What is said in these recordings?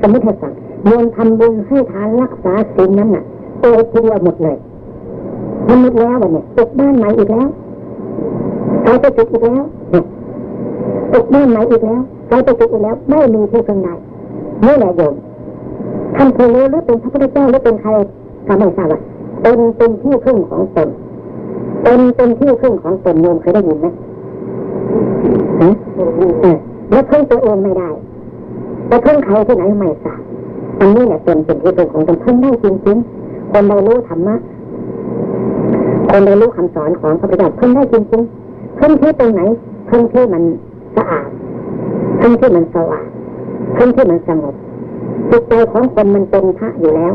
สมมติให้ฟังโยมทำบุญให้ทานรักษาศีลนั้นน่ะโตทีเดียวหมดเลยทำหมดแล้ววันนี้ตกบ้านใหม่อีกแล้วกลายไปติดอีกแล้วตกบ้านใหม่อีกแล้วกลายไปติดอีกแล้ว ไม่มีที่พึ่งใดนี่แหละโยมท่านเคยรู้หรือเป็นพระพุทธเจ้าหรือเป็นใครก็ไม่ทราบว่าตนเป็นที่พึ่งของตนตนเป็นที่พึ่งของตนโยมเคยได้ยินไหมฮะแล้วพึ่งตัวเองไม่ได้ แต่พึ่งใครที่ไหนไม่ทราบอันนี้แหละเป็นสิ่งที่พึ่งของตนพึ่งได้จริงๆคนได้รู้ธรรมะคนได้รู้คำสอนของพระพุทธเจ้าพึ่งได้จริงๆพึ่งที่ตรงไหนพึ่งที่มันสะอาดพึ่งที่มันสว่างพึ่งที่มันสงบจิตใจของคนมันเป็นพระอยู่แล้ว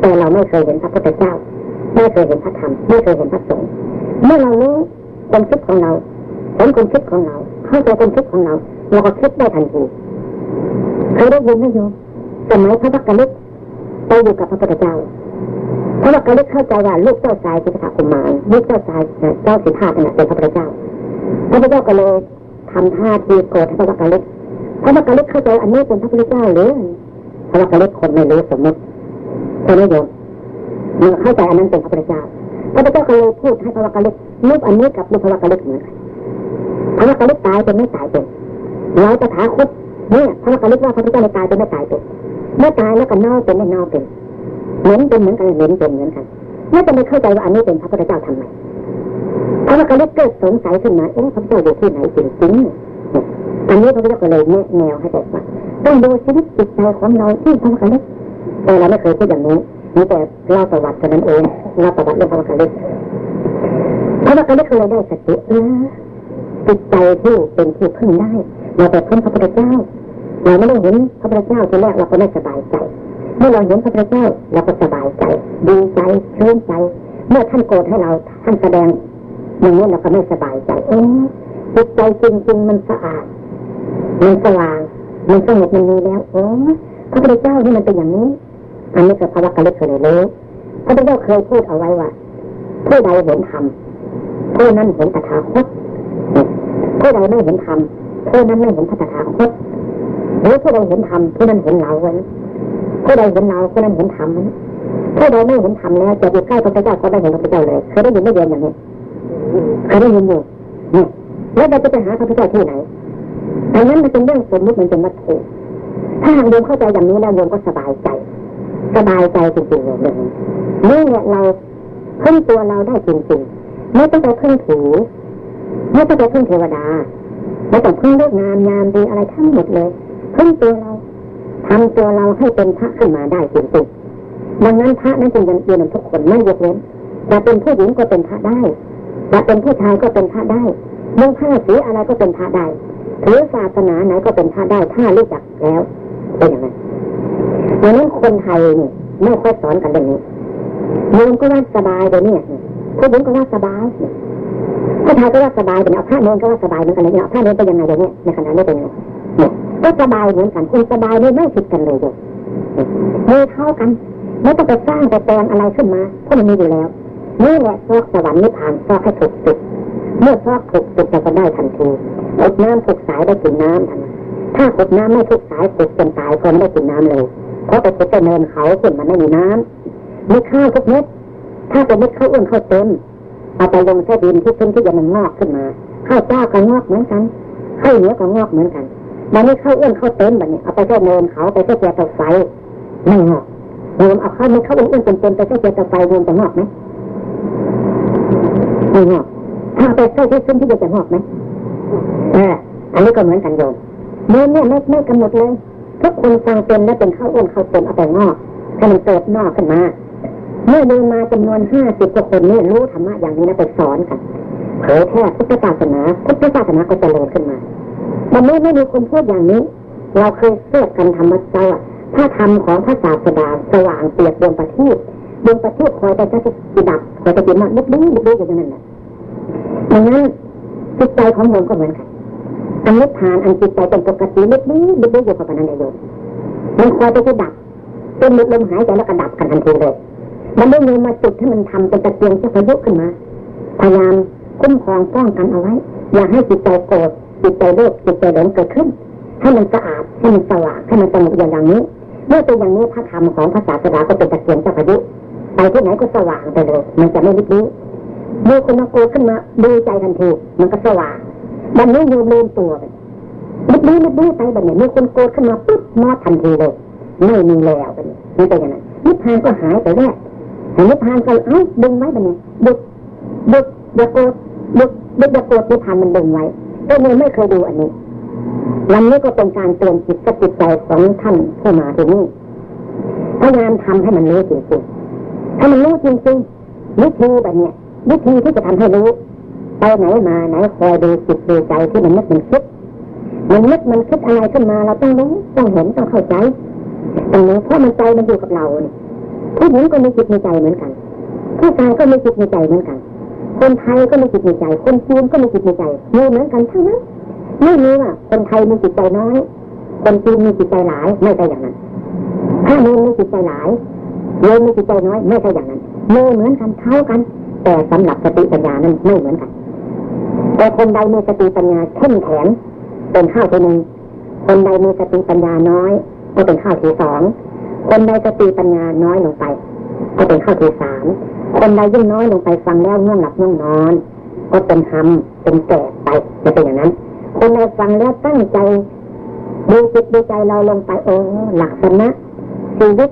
แต่เราไม่เคยเห็นพระพุทธเจ้า ไม่เคยเห็นพระธรรมไม่เคยเห็นพระสงฆ์เมื่อเรารู้ความคิดของเราเห็นความคิดของเราเข้าใจความคิดของเราเราก็คิดได้ทันที เคยได้ยินไหมโยมสมัยพระพักกลิกไปอยู่กับพระพุทธเจ้าพระพักกลิกเข้าใจว่าลูกเจ้าชายสิทธาคุมารลูกเจ้าชายเจ้าสิทธาเนี่ยเป็นพระพุทธเจ้าพระพุทธเจ้าก็เลยทำท่าทีโกรธพระพักกลิกพระพักกลิกเข้าใจอันนี้เป็นพระพุทธเจ้าหรือพระพักกลิกคนไม่รู้สมมติใช่ไหมโยมเมื่อเข้าใจอันนั้นเป็นพระพุทธเจ้าพระพุทธเจ้าก็เลยพูดให้พระวักกลิกรูปอันนี้กับรูปพระวักกลิกเหมือนกันพระวักกลิกตายเป็นไม่ตายเป็นเราจะถาคต เนี่ยพระวกกะลิกว่าพระพุทธเจ้าไม่ตายเป็นไม่ตายเป็นเมื่อตายแล้วก็เน่าเป็นไม่เน่าเป็นเหมือนเป็นเหมือนกันเหมือนเป็นเหมือนกันน่าจะไม่เข้าใจว่าอันนี้เป็นพระพุทธเจ้าทำไมพระวกกะลิกเกิดสงสัยขึ้นมาเอ๊ะพระพุทธเจ้าอยู่ที่ไหนจริงๆอันนี้พระพุทธเจ้าก็เลยแนะแนวให้บอกว่าต้องดูชีวิตจิตใจของเราที่พระวกกะลิกแต่เราไม่เคยพูดอย่างนี้นี่แต่เล่าประวัติกันนั้นเองเล่าประวัติเรื่องพระวกกะลิกพระวกกะลิกเลยได้สติเออจิตใจที่เป็นที่พึ่งได้ เราไปพ้นพระพุทธเจ้าเราไม่ได้เห็นพระพุทธเจ้าทีแรกเราก็ไม่สบายใจ เมื่อเราเห็นพระพุทธเจ้าเราก็สบายใจ ดีใจชื่นใจ เมื่อท่านโกรธให้เราท่านแสดงอย่างนี้เราก็ไม่สบายใจเออจิตใจจริงๆมันสะอาดมันสว่างมันสงบมันมีแล้วโอ้พระพุทธเจ้านี่มันเป็นอย่างนี้ อันนี้ก็พระวักกะลิกเคยรู้พระพุทธเจ้าเคยพูดเอาไว้ว่าผู้ใดเห็นธรรมผู้นั้นเห็นตถาคตผู้ใดไม่เห็นธรรม ผู้นั้นไม่เห็นพระตถาคตหรือผู้ใดเห็นธรรมผู้นั้นเห็นเราไวันผู้ใดเห็นเราผู้นั้นเห็นธรรมผู้ใดไม่เห็นธรรมแล้วจะอยู่ใกล้พระพุทธเจ้าก็ไม่เห็นพระพุทธเจ้าเลยเคยได้ยินไม่เรียนอย่างนี้เคยได้ยินอยู่นี่แล้วเราจะไปหาพระพุทธเจ้าที่ไหนอันนั้นมันเป็นเรื่องสมมติมันเป็นวัตถุถ้าหากโยมเข้าใจอย่างนี้แล้วโยมก็สบายใจ สบายใจจริงๆเลยนี่เนี่ยเราพึ่งตัวเราได้จริงๆไม่ต้องไปพึ่งถือไม่ต้องไปพึ่งเทวดา ไม่ต้องพึ่งเลือกงามยามดีอะไรทั้งหมดเลยพึ่งตัวเราทำตัวเราให้เป็นพระขึ้นมาได้จริงๆดังนั้นพระนั้นจึงยังเรียนทุกคนไม่ยกเว้นจะเป็นผู้หญิงก็เป็นพระได้จะเป็นผู้ชายก็เป็นพระได้มุ่งผ้าสีอะไรก็เป็นพระได้ถือศาสนาไหนก็เป็นพระได้ถ้ารู้จักแล้วเป็นอย่างนั้นดังนั้นคนไทยนี่ไม่ค่อยสอนกันเรื่องนี้โยมก็ว่าสบายเลยเนี่ผู้หญิงก็ว่าสบาย ผู้ชายก็ว่าสบายแต่เอาผ้าเนนก็ว่าสบายเหมือนกันเลยเนี่ยเอาผ้าเนนไปยังไงเดี๋ยวนี้ยในขณะนี้เป็นยังไงเนี่ยก็สบายเหมือนกันคุณสบายนี่ไม่ผิดกันเลยโยมมือเท่ากันไม่ต้องไปสร้างไปแปลงอะไรขึ้นมาเพราะมันมีอยู่แล้วนี่แหละซอกสวรรค์นิพพานซอกให้ถูกจุดเมื่อซอกถูกจุดเราก็ได้ทันทีอดน้ำถูกสายได้กินน้ำทันถ้าขดน้ำไม่ทุกสายขุดจนตายก็ไม่ได้กินน้ำเลยเพราะไปขุดจะเนินเขาขึ้นมันไม่มีน้ำมีข้าวทุกเม็ดถ้าเป็นเม็ดข้าวอ้วนข้าวเต็ม เอาไปลงใส่ดินที่ขึ้นที่จะมันงอกขึ้นมาข้าวเจ้าก็งอกเหมือนกันข้าวเหนียวก็งอกเหมือนกันมันไม่ข้าวอ้วนข้าวเต็มแบบนี้เอาไปใส่เนินเขาไปใส่เกียตาไฟไม่งอกรวมเอาข้าวไม่ข้าวอ้วนเต็มๆไปใส่เกียตาไฟรวมจะงอกไหมไม่งอกถ้าไปใส่ที่ขึ้นที่จะงอกไหมอ่าอันนี้ก็เหมือนกันโยมเมื่อเนี่ยไม่ไม่กำหนดเลยทุกคนฟังเป็นแล้วเป็นข้าวอ้วนข้าวเต็มเอาไปงอกให้มันเกิดนอกขึ้นมา เมื่อเดินมาจำนวนห้าสิบกว่าคนนี่รู้ธรรมะอย่างนี้นะไปสอนกันเผยแพร่พุทธศาสนาพุทธศาสนาก็เจริญขึ้นมามันไม่ไม่มีคนพูดอย่างนี้ เราเคยเสื่อกันธรรมะเจ้าถ้าธรรมของพระศาสดาสว่างเปียบดวงประทีปดวงประทีปคอยแต่จะจิดับคอยจะจิตมันลุกลี้ลุกลี้อย่างนั้นแหละดังนั้นจิตใจของโยมก็เหมือนกันอันนิพพานอันจิตใจเป็นปกติลึกนี้ลึกนี้อยู่กับนั้นโยมมันคอยไปที่ดับเป็นลมหายใจแล้วก็ดับกันทันทีเลย มันได้เงินมาจุดให้มันทำเป็นตะเกียงที่พายุขึ้นมา พยายามคุ้มครองป้องกันเอาไว้ อย่าให้จิตใจโกรธจิตใจโลภจิตใจหลงเกิดขึ้น ให้มันสะอาดให้มันสว่างให้มันสงบอย่างนี้เมื่อเป็นอย่างนี้พระธรรมของพระศาสดาก็เป็นตะเกียงเจ้าพายุไปที่ไหนก็สว่างไปเลย มันจะไม่ลิบลี้ดูคนมาโกรธขึ้นมาดูใจทันทีมันก็สว่างมันไม่ยืมลืมตัวลิบลี้ลิบลี้ไปแบบนี้มีคนโกรธขึ้นมาปุ๊บมอดทันทีเลยไม่มีแล้วแบบนี้นี่เป็นอย่างนั้นนิพพานก็หายไปแร กนิพพานก็เอ้าดึงไว้แบบนี้ดึกดึกอย่าโกรธดึกดึกอย่าโกรธนิพพานมันดึงไว้ก็เลยไม่เคยดูอันนี้วันนี้ก็เป็นการเตือนจิตกับจิตใจของท่านผู้มาที่นี่พยายามทำให้มันรู้จริงๆถ้ามันรู้จริงๆวิธีแบบเนี้ยวิธีที่จะทำให้รู้ไปไหนมาไหนคอยดูจิตดูใจที่มันนึกมันคิดมันนึกมันคิดอะไรขึ้นมาเราต้องรู้ต้องเห็นต้องเข้าใจตรงนี้เพราะมันใจมันอยู่กับเราเนี่ย ผู้หญิงก็มีจิตมีใจเหมือนกัน ผู้ชายก็มีจิตมีใจเหมือนกัน คนไทยก็มีจิตมีใจ คนจีนก็มีจิตมีใจมีเหมือนกันทั้งนั้นไม่มีว่าคนไทยมีจิตใจน้อย คนจีนมีจิตใจหลายไม่ใช่อย่างนั้นถ้าโยมมีจิตใจหลายโยมมีจิตใจน้อยไม่ใช่อย่างนั้นมีเหมือนกันเท่ากัน แต่สำหรับสติปัญญานั้นไม่เหมือนกัน แต่คนใดมีสติปัญญาเข้มแข็งเป็นข้าวที่หนึ่งคนใดมีสติปัญญาน้อยก็เป็นข้าวที่สอง คนใดสติปัญญาน้อยลงไป ก็เป็นข้าวที่สามคนใดยิ่งน้อยลงไปฟังแล้วง่วงหลับง่วงนอน ก็เป็นหำเป็นแก่ไปจะเป็นอย่างนั้น คนใดฟังแล้วตั้งใจดูจิตดูใจเราลงไปโอ้หลักษณะชีวิต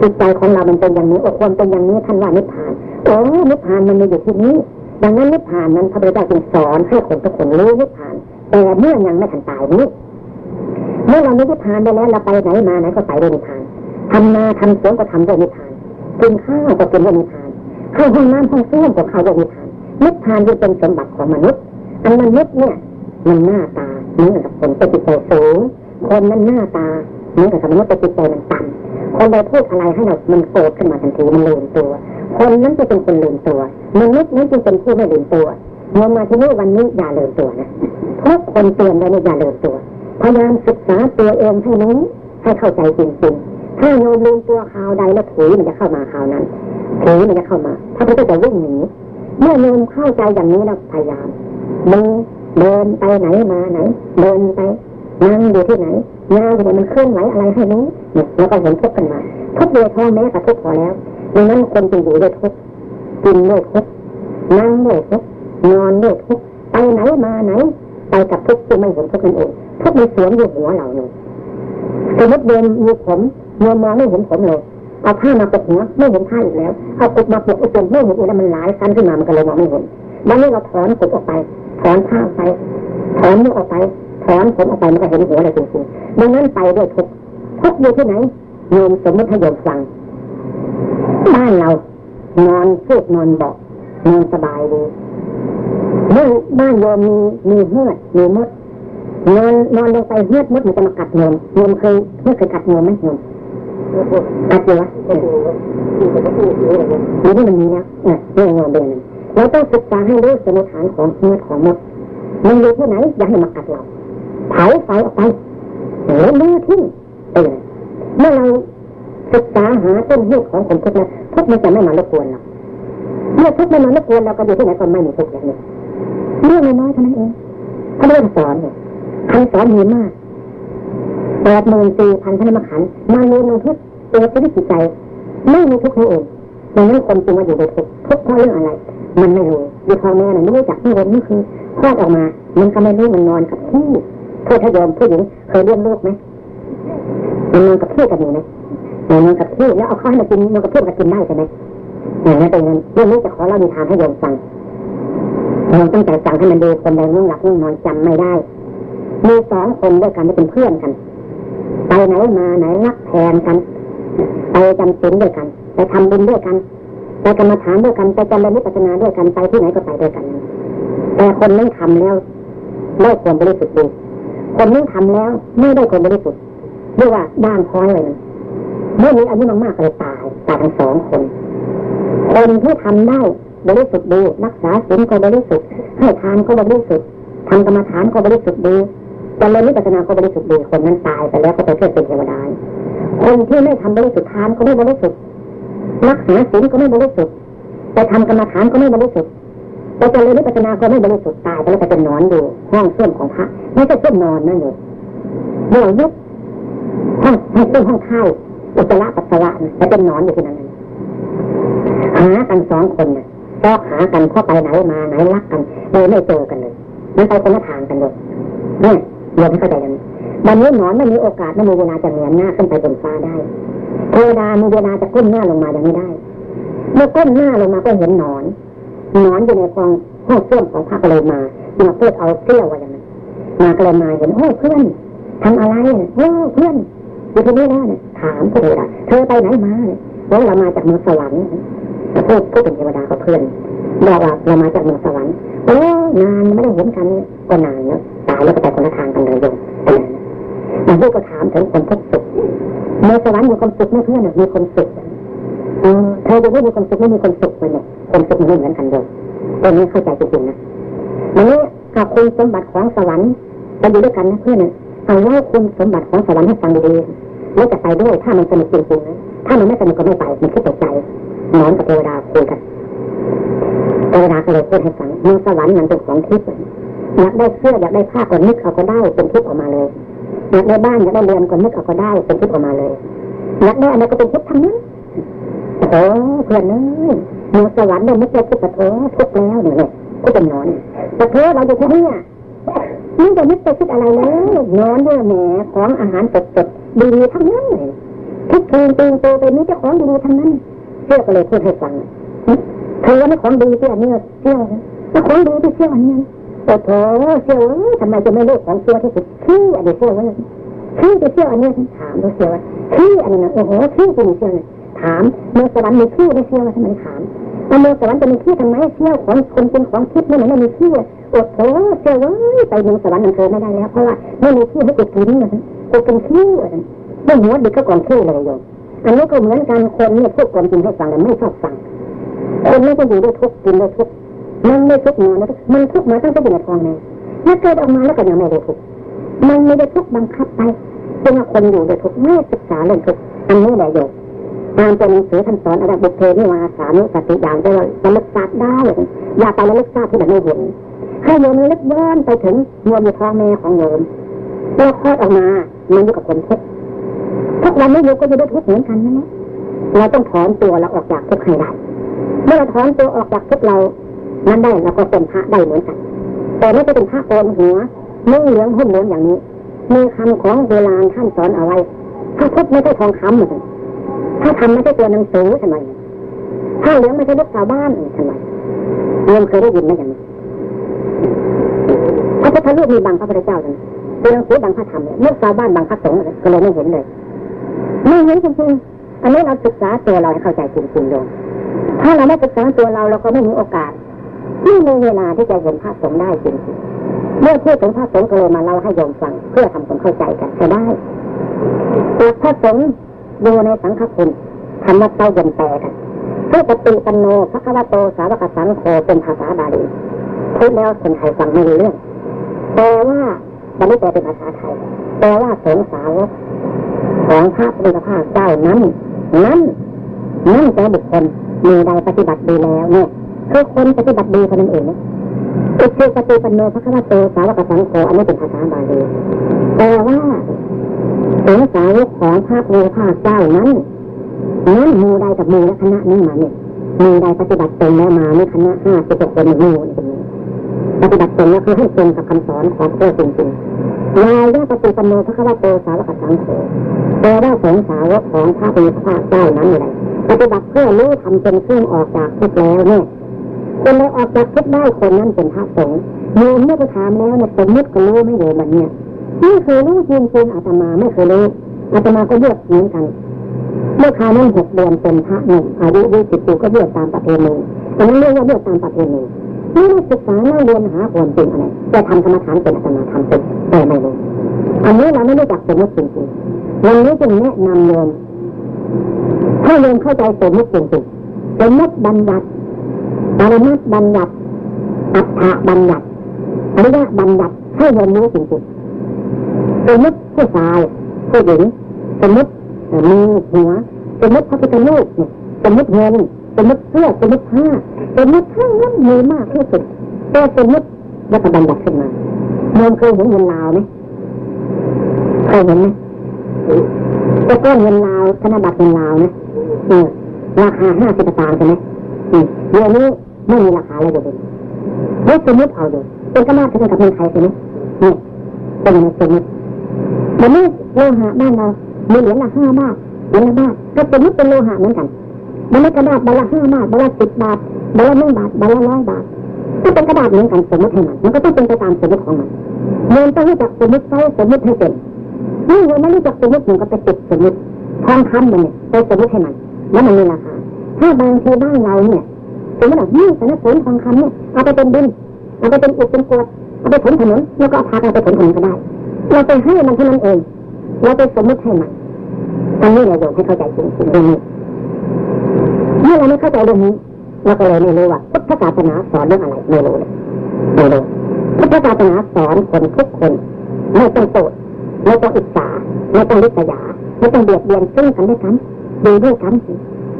จิตใจของเรามันเป็นอย่างนี้โอ้ควรเป็นอย่างนี้ท่านว่านิพพานโอ้นิพพานมันมีอยู่ที่นี้ ดังนั้นนิพพานนั้นพระพุทธเจ้าจึงสอนให้คนทุกคนรู้นิพพาน แต่เมื่อยังไม่ทันตายนี้เมื่อเราไม่นิพพานไปแล้วเราไปไหนมาไหนก็ไปด้วยนิพพาน ทำนาทำสวนก็ทำด้วยนิพพานกินข้าวก็กินด้วยนิพพานเข้าห้องน้ำห้องส้วมก็เข้าด้วยนิพพานนิพพานจึงเป็นสมบัติของมนุษย์ อันมนุษย์เนี่ย มันหน้าตาเหมือนกับคนจิตใจสูงคนนั้นหน้าตาเหมือนกับมนุษย์จิตใจมันต่ำคนใดพูดอะไรให้เรามันโกรธขึ้นมาทันทีมันลืมตัว คนนั้นจะเป็นคนลืมตัวมนุษย์นั้นจึงเป็นผู้ไม่ลืมตัวเมื่อมาที่นี่วันนี้อย่าลืมตัวนะทุกคนเตือนเลยอย่าลืมตัวพยายามศึกษาตัวเองให้รู้ให้เข้าใจจริงๆ ถ้าโยมลืมตัวข่าวใดแล้วผีมันจะเข้ามาข่าวนั้นผีมันจะเข้ามาถ้าพระเจ้าจะวิ่งหนีเมื่อโยมเข้าใจอย่างนี้แล้วพยายามมือเดินไปไหนมาไหน เดินไปนั่งอยู่ที่ไหนงานอยู่ไหนมันเคลื่อนไหวอะไรให้รู้เนี่ยแล้วก็เห็นทุกข์กันมาทุกเดียวท้อแม้กับทุกข์พอแล้วดังนั้นคนจึงอยู่ด้วยทุกข์กินด้วยทุกข์นั่งด้วยทุกข์นอนด้วยทุกข์ไปไหนมาไหน ไปกับทุกข์ที่ไม่เห็นทุกข์นั่นเองทุกข์ในสวนอยู่หัวเราเนี่สมมติเดินมีผม เงยมองไม่เห็นผมเลยเอาผ้ามาปกหัวไม่เห็นผ้าอีกแล้วเอาปุกมาปกอุจจไม่เห็นอีกแล้วมันหลายสั้นขึ้นมามันก็เลยมองไม่เห็นดังนั้เราถอนปุกออกไปถอนผ้าไปถอนมือออกไปถอนผมออกไปมันก็เห็นหัวอะไรจริงๆดังนั้นไปด้วยทุกทุกอยู่ที่ไหนโยมสมมติให้โยมฟังบ้านเรานอนฟูกนอนเบาะนอนสบายดีเมื่อบ้านโยมมีมีเหือดมีมดนอนนอนลงไปเหือดมดมันจะมากัดโยมโยมเคยไม่เคยกัดโยมไหมโยม กัดอยู่วะนี่ที่มันมีนะเนี่ยงโยมเดือนนึงเราต้องศึกษาให้รู้สมุทฐานของเหือของมดมันอยู่ที่ไหนอย่าให้มากัดเราเผาไฟออกไปแล้วมือทิ้งไปเลยเมื่อเราศึกษาหาต้นเหตุของผลทุกข์แล้วทุกมันจะไม่มารบกวนเราเมื่อทุกข์ไม่มารบกวนเราก็อยู่ที่ไหนก็ไม่มีทุกข์อย่างนี้เรื่องน้อยเท่านั้นเองเขาเรียกสอนเนี่ยคำสอนมีมากแปดหมื่นสี่พันธนมขันมาเรียนในทุก ตัวชีวิตจิตใจไม่มีทุกข์นั่นเองดังนั้นคนจึงมาอยู่ในทุกข์ทุกข์เพราะเรื่องอะไร มันไม่รู้อยู่ท้องแม่น่ะไม่รู้จักที่เรนนี่คือคลอดออกมา มันก็ไม่รู้มันนอนกับที่เพื่อทยมผู้หญิงเคยเลี้ยงลูกไหมมันนอนกับที่กับหนูไหมนอนกับที่แล้วเอาข้าวให้มากินนอนกับที่มันกินได้ใช่ไหมอย่างนั้นเป็นเงินเรื่องนี้จะขอเล่านิทานให้โยมฟังเราต้องใจฟังให้มันดูคนใดง่วงหลับง่วงนอนจำไม่ได้มีสองคนด้วยกันที่เป็นเพื่อนกัน ไปไหนมาไหนรักแทนกัน ไปจำศีลด้วยกัน ไปทำบุญด้วยกันไปกรรมฐานด้วยกันไปจำเริญวิปัสสนาด้วยกันไปที่ไหนก็ไปด้วยกัน แต่คนนั้นทำแล้วได้ความบริสุทธิ์ดีคนนี้ทำแล้วไม่ได้ความบริสุทธิ์เรียกว่าด้านพ้อยเลยเมื่อมีอายุมากๆเลยตายตายทั้งสองคน คนที่ทำได้บริสุทธิ์ดีรักษาศีลก็บริสุทธิ์ให้ทานก็บริสุทธิ์ทำกรรมฐานก็บริสุทธิ์ดีจำเริญวิปัสสนาก็บริสุทธิ์ดีคนนั้นตายไปแล้วก็ไปเกิดเป็นเทวดา คนที่ไม่ทำบริสุทธิ์ทานก็ไม่บริสุทธิ์รักษาศีลก็ไม่บริสุทธิ์ไปทำกรรมฐานก็ไม่บริสุทธิ์ไปเจริญวิปัสสนาก็ไม่บริสุทธิ์ตายไปแล้วไปเป็นนอนอยู่ห้องส้วมของพระไม่ใช่ส้วมนอนนั่นอยู่เมื่อยึดห้องห้ขึ้นห้องข้าอุจจาระปัสสาวะจะเป็นนอนอยู่ที่นั่นหากันสองคนน่ะก็หากันเข้าไปไหนมาไหนรักกันเลยไม่เจอกันเลยมันไปคนละทางกันเลยเนี่ยเรียนให้เข้าใจกัน วันนี้หนอนไม่มีโอกาสไม่มีเวลาจะเหนือหน้าขึ้นไปบนฟ้าได้เทวดามีเวลาจะก้มหน้าลงมายังไม่ได้ เมื่อก้มหน้าลงมาก็เห็นหนอนหนอนอยู่ในฟองห้องเสื่อมของพระกเลยมามาเพื่อเอาเกลี้ยวไว้อย่างนั้นมากเลยมาเห็นโอ้เพื่อนทำอะไรโอ้เพื่อนอยู่ที่นี่แล้วเนี่ยถามเทวดาเธอไปไหนมาเนี่ยว่าเรามาจากเมืองสวรรค์พูดพูดเป็นเทวดาก็เพื่อนบอกว่าเรามาจากเมืองสวรรค์โอ้นานไม่ได้เห็นกันก็นานแล้วตายแล้วก็ไปคนละทางกันเลยโยม เป็นนานมาพูดก็ถามถึงคนพบสุขเมืองสวรรค์มีความสุขไหมเพื่อนมีความสุขเธอจะไม่มีความสุขไม่มีความสุขเลยเนี่ยความสุขมันไม่เหมือนกันเลยตรงนี้เข้าใจจริงๆนะมันนี้กับคุณสมบัติของสวรรค์ไปอยู่ด้วยกันนะเพื่อนเอาเล่าคุณสมบัติของสวรรค์ให้ฟังดีๆแล้วจะไปด้วยถ้ามันสนุกจริงๆนะถ้ามันไม่สนุกก็ไม่ไปมันคิดตกใจนอนกับเทวดาคุยกันเทวดาก็เลยพูดให้ฟังเมืองสวรรค์มันเป็นของทิพย์อยากได้เสื้ออยากได้ผ้าก็นึกเอาก็ได้เป็นทิพย์ออกมาเลย อยากได้บ้านอยากได้เรือนก็นึกเอาก็ได้ เป็นทิพย์ออกมาเลยอยากได้อะไรก็เป็นทิพย์ทั้งนั้นโอ้เพื่อนเอ้ยเมือสวรรค์เนี่ยไม่ใช่ทิพย์โอ้ทุกแล้วเนี่ยก็เป็นนอนแต่เธอเราอยู่ที่นี่นี่จะนึกไปคิดอะไรเลยนอนด้วยแหมของอาหารสดๆดีทั้งนั้นเลยทุกเพลงเพลงโตไปนี้เจ้าของดีทั้งนั้นเชื่อก็เลยพูดให้ฟังเธอไม่ของดีที่อันนี้เชื่อเจ้าของดีที่เชื่ออันนี้ โอ้โหเชื่อทำไมจะไม่เลือกของเชื่อที่สุดขี้อันนี้เชื่อว่าขี้จะเชื่ออันนี้ถามดูเชื่อว่าขี้อันนี้นะโอ้โหขี้จริงเชื่อถามเมื่อสวรรค์มีขี้ไม่เชื่อว่าทำไมถามเมื่อสวรรค์จะมีขี้ทำไมเชื่อของคนเป็นของทิพย์ไม่เหมือนไม่มีขี้โอ้โหเชื่อว่าไปเมืองสวรรค์มันเคยไม่ได้แล้วเพราะว่าไม่มีขี้ให้กดกินเลยกดเป็นขี้ไม่หัวดิก็ก่อนขี้เลยโยมอันนี้ก็เหมือนกันคนเนี่ยพูดความจริงให้ฟังแต่ไม่ชอบฟังคนไม่จะอยู่ด้วยทุกข์กินด้วยทุกข์ มันไม่ทุกข์นอนมันทุกข์มาตั้งแต่อยู่ในท้องเลยถ้าเกิดออกมาแล้วก็ยังไม่ได้ทุกข์มันไม่ได้ทุกข์บังคับไปเป็นคนอยู่ด้วยทุกข์ไม่ศึกษาเรื่องทุกข์อันนี้แหละโยมตามตัวหนังสือท่านสอนอะไรบุพเพนิวาสานุสติอย่างจะระลึกทราบได้อย่าไประลึกทราบที่แบบไม่เห็นให้โยมระลึกย้อนไปถึงโยมในท้องแม่ของโยมแล้วคลอดออกมามันอยู่กับคนทุกข์ทุกวันนี้โยมก็จะได้ทุกข์เหมือนกันนั่นแหละเราต้องถอนตัวเราออกจากทุกข์ให้ได้เมื่อเราถอนตัวออกจากทุกข์เรา นั้นได้เราก็เป็นพระได้เหมือนกัน แต่ไม่ใช่เป็นพระโกนหัวนุ่งเหลืองห่มเหลืองอย่างนี้ มีคำของโบราณท่านสอนเอาไว้ถ้าทุกข์ไม่ใช่ทองคำเหมือนกันถ้าทำไม่ใช่ตัวหนังสือทำไมถ้าเหลืองไม่ใช่ลูกชาวบ้านทำไมโยมเคยได้ยินไหมอย่างนี้พระพุทธรูปมีบางพระพุทธเจ้าตัวหนังสือบางพระธรรมเนี่ยลูกชาวบ้านบางพระสงฆ์ก็เลยไม่เห็นเลยไม่เห็นจริงๆอันนี้เราศึกษาตัวเราให้เข้าใจจริงๆโยมถ้าเราไม่ศึกษาตัวเราเราก็ไม่มีโอกาส ไม่มีเวลาที่จะเห็นพระสงฆ์ได้จริงๆเมื่อพูดถึงพระสงฆ์ก็เลยมาเล่าให้โยมฟัง เพื่อทำความเข้าใจกันก็ได้ตัวพระสงฆ์ดูในสังฆคุณธรรมะเต้าเย็นแปลกันเพื่อปฏิปันโนพระคัมภโตสาวกสังโฆเป็นภาษาบาลีพูดแล้วคนไทยฟังไม่รู้เรื่องแต่ว่าตอนนี้แปลเป็นภาษาไทยแปลว่าสงสาวกของพระพุทธภาคเจ้านั้น นั้น นั่นแปลบุคคลมีใดปฏิบัติดีแล้วเนี่ย คือคนปฏิบัติดีเท่านั้นเองนะอุปปฏิปันโนพระคัมภโตสาวกสังโฆอันนี้เป็นภาษาบาลีแต่ว่าสงสาวกของพระพุทธภาคเจ้านั้นนั้นมูใดกับมูและคณะนี้มาเนี่ยมูใดปฏิบัติตรงแล้วมาในคณะห้าสิบหกคนมูนี่เป็นปฏิบัติตรงแล้วคือให้ตรงกับคำสอนของพระจริงๆนายยะปฏิปันโนพระคัมภโตสาวกสังโฆแต่ว่าสงสาวกของพระพุทธภาคเจ้านั้นอะไรปฏิบัติเพื่อรู้ทำเป็นเครื่องออกจากทุกแล้วเนี่ย คนใดออกจากทุกข์ได้คนนั้นเป็นพระสงฆ์โยมไม่ไปถามแล้วเนี่ยสมมติก็รู้ไม่โยมมันเนี่ยไม่เคยรู้จริงจริงอาตมาไม่เคยรู้อาตมาก็เลือกเหมือนกันเมื่อคราวนั้นหกเดือนเป็นพระหนุ่มอายุยี่สิบปีก็เลือกตามประเพณีอันนั้นเรียกว่าเลือกตามประเพณีไม่ได้ศึกษาไม่เรียนหาความจริงอะไรจะทำกรรมฐานเป็นอาตมาทำเป็นแต่ไม่รู้อันนี้เราไม่รู้จักสมมติจริงๆวันนี้จึงแนะนำโยมถ้าโยมเข้าใจสมมติจริงๆสมมติบัญญัติ ปรมัตบัญญัติอัฏฐบัญญัติอริยบัญญัติให้โยมรู้จริงๆสมมติผู้ชายผู้หญิงสมมติมีหัวสมมติพระพุทธรูปสมมติเงินสมมติเสื้อสมมติผ้าสมมติทั้งนั้นมีมากที่สุดแต่สมมติแล้วก็บัญญัติขึ้นมาโยมเคยเห็นเงินลาวไหมเคยเห็นไหมแต่ก้อนเงินลาวธนบัตรเงินลาวนะราคาห้าสิบตางค์ใช่ไหมเดี๋ยวนี้ ไม่มีราคาเลยเดี๋ยวนี้ไม่สมมติเอาดูเป็นกระดาษเท่ากับเงินไทยใช่ไหมนี่เป็นสมมติเดี๋ยวนี้โลหะบ้านเรามีเหรียญละห้าบาทเหรียญละบาทก็สมมติเป็นโลหะเหมือนกันมันไม่กระดาษบาละห้าบาทบาละสิบบาทบาละหนึ่งบาทบาละร้อยบาทก็เป็นกระดาษเหมือนกันสมมติให้มันมันก็ต้องเป็นไปตามสมมติของมันเงินต้องรู้จักสมมติใช้สมมติให้เป็นนี่เงินไม่รู้จักสมมติมันก็ไปติดสมมติทองคำมันเนี่ยไปสมมติให้มันแล้วมันมีราคาถ้าบางทีบ้านเราเนี่ย สมมติว่านี่สนสนทองคำเนี่ยเอาไปเป็นดินเอาไปเป็นอุดเป็นกวดเอาไปถมถนนแล้วก็เอาพาไปไปถมถนนก็ได้ เราไปให้มันเท่านั้นเองเราไปสมมติให้มันตรงนี้เราโยมให้เข้าใจจริงๆเรื่องนี้เมื่อเราไม่เข้าใจเรื่องนี้เราก็เลยไม่รู้ว่าพุทธศาสนาสอนเรื่องอะไรไม่รู้เลยไม่รู้พุทธศาสนาสอนคนทุกคนไม่ต้องโกรธไม่ต้องอิจฉาไม่ต้องริษยาไม่ต้องเบียดเบียนซึ่งกันและกันดูด้วยกัน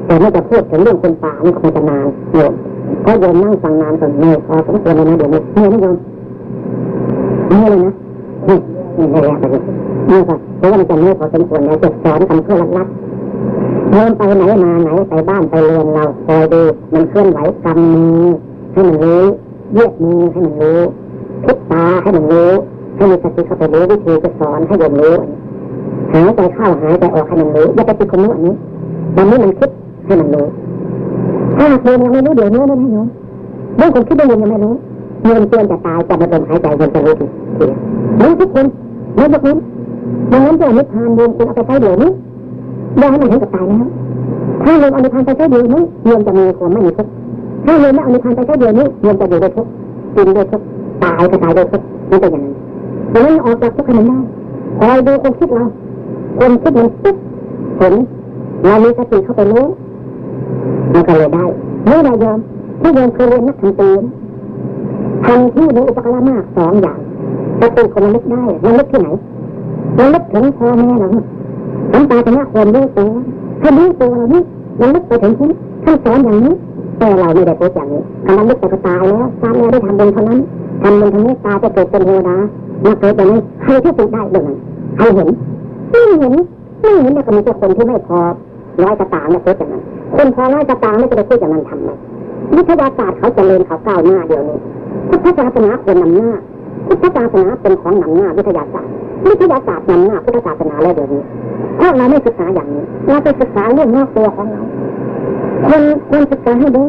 แต่ไม่จะพูดถึงเรื่องคนป่านี่คงจะนานโยมก็โยมนั่งฟังนานก่อนเมื่อพอสมควรเลยนะเดี๋ยวนี้เนี่ยนะโยมนี่เลยนะนี่นี่เลยไปนี่ก็เพราะว่ามันจะไม่พอสมควรแล้วจะสอนกันเพื่อลัดเดินไปไหนมาไหนไปบ้านไปเรือนเราคอยดูมันเคลื่อนไหวกำมือให้มันรู้เยียดมือให้มันรู้พิษตาให้มันรู้ให้มีสติเข้าไปรู้วิธีจะสอนให้โยมรู้หายใจเข้าหายใจออกให้มันรู้อย่าไปติดคนนู้นอันนี้วันนี้มันคิด ให้มันรู้ถ้าโยมยังไม่รู้เดี๋ยวนี้นะโยมเรื่องคนคิดได้ยินยังไม่รู้เงินเตือนจะตายจะมาโดนหายใจเงินจะรู้ทีรู้ทุกคนรู้ทุกคนดังนั้นตัวนิพพานโยมคุณเอาไปใช้เดี๋ยวนี้อย่าให้มันถึงกับตายแล้วถ้าโยมเอนิพพานไปใช้เดี๋ยวนี้โยมจะมีความไม่มีทุกถ้าโยมไม่อนิพพานไปใช้เดี๋ยวนี้โยมจะอยู่ด้วยทุกกินด้วยทุกตายก็ตายด้วยทุกข์มันเป็นอย่างนั้นดังนั้นออกจากทุกข์ให้มันได้คอยดูความคิดเราความคิดมันปุ๊บเห็นเรามีสติเข้าไปรู้ มันก็เลยได้เมื่อไรยอมที่ยอมเคยเรียนนักทำตีนทำที่มีอุปกรณ์มากสองอย่างสติคนระลึกได้ระลึกที่ไหนระลึกถึงพ่อแม่เราน้ำตาจะน่าควรรู้ตัวถ้ารู้ตัวเรานี่ระลึกไปถึงที่ท่านสอนอย่างนี้ แต่เราไม่ได้พูดอย่างนี้กำลังลึกแต่ก็ตายแล้วตายแล้วได้ทำบุญเท่านั้นทำบุญทางนี้ตาจะเกิดเป็นเทวดามาเกิดอย่างนี้ให้ที่สุดได้เดี๋ยวนั้นให้เห็นไม่เห็นไม่เห็นเนี่ยก็มีแต่คนที่ไม่พอร้อยกระตางเนี่ยพูดอย่างนั้น คนพอร้อยกระตางไม่จะไปพูดอย่างนั้นทำไมวิทยาศาสตร์เขาจเจริญเขาก้าวหน้าเดียวนี้พุทธศาสนาเป็นนำหน้าพุทธศาสนาเป็นของนำหน้าวิทยาศาสตร์วิทยาศาสตร์นำหน้าพุทธศาสนาแล้วเดี๋ยวนี้เพราเราไม่ศึกษาอย่างนี้เราไปศึกษาเรื่องนอกตัวของเราคนควรศึกษาให้ดี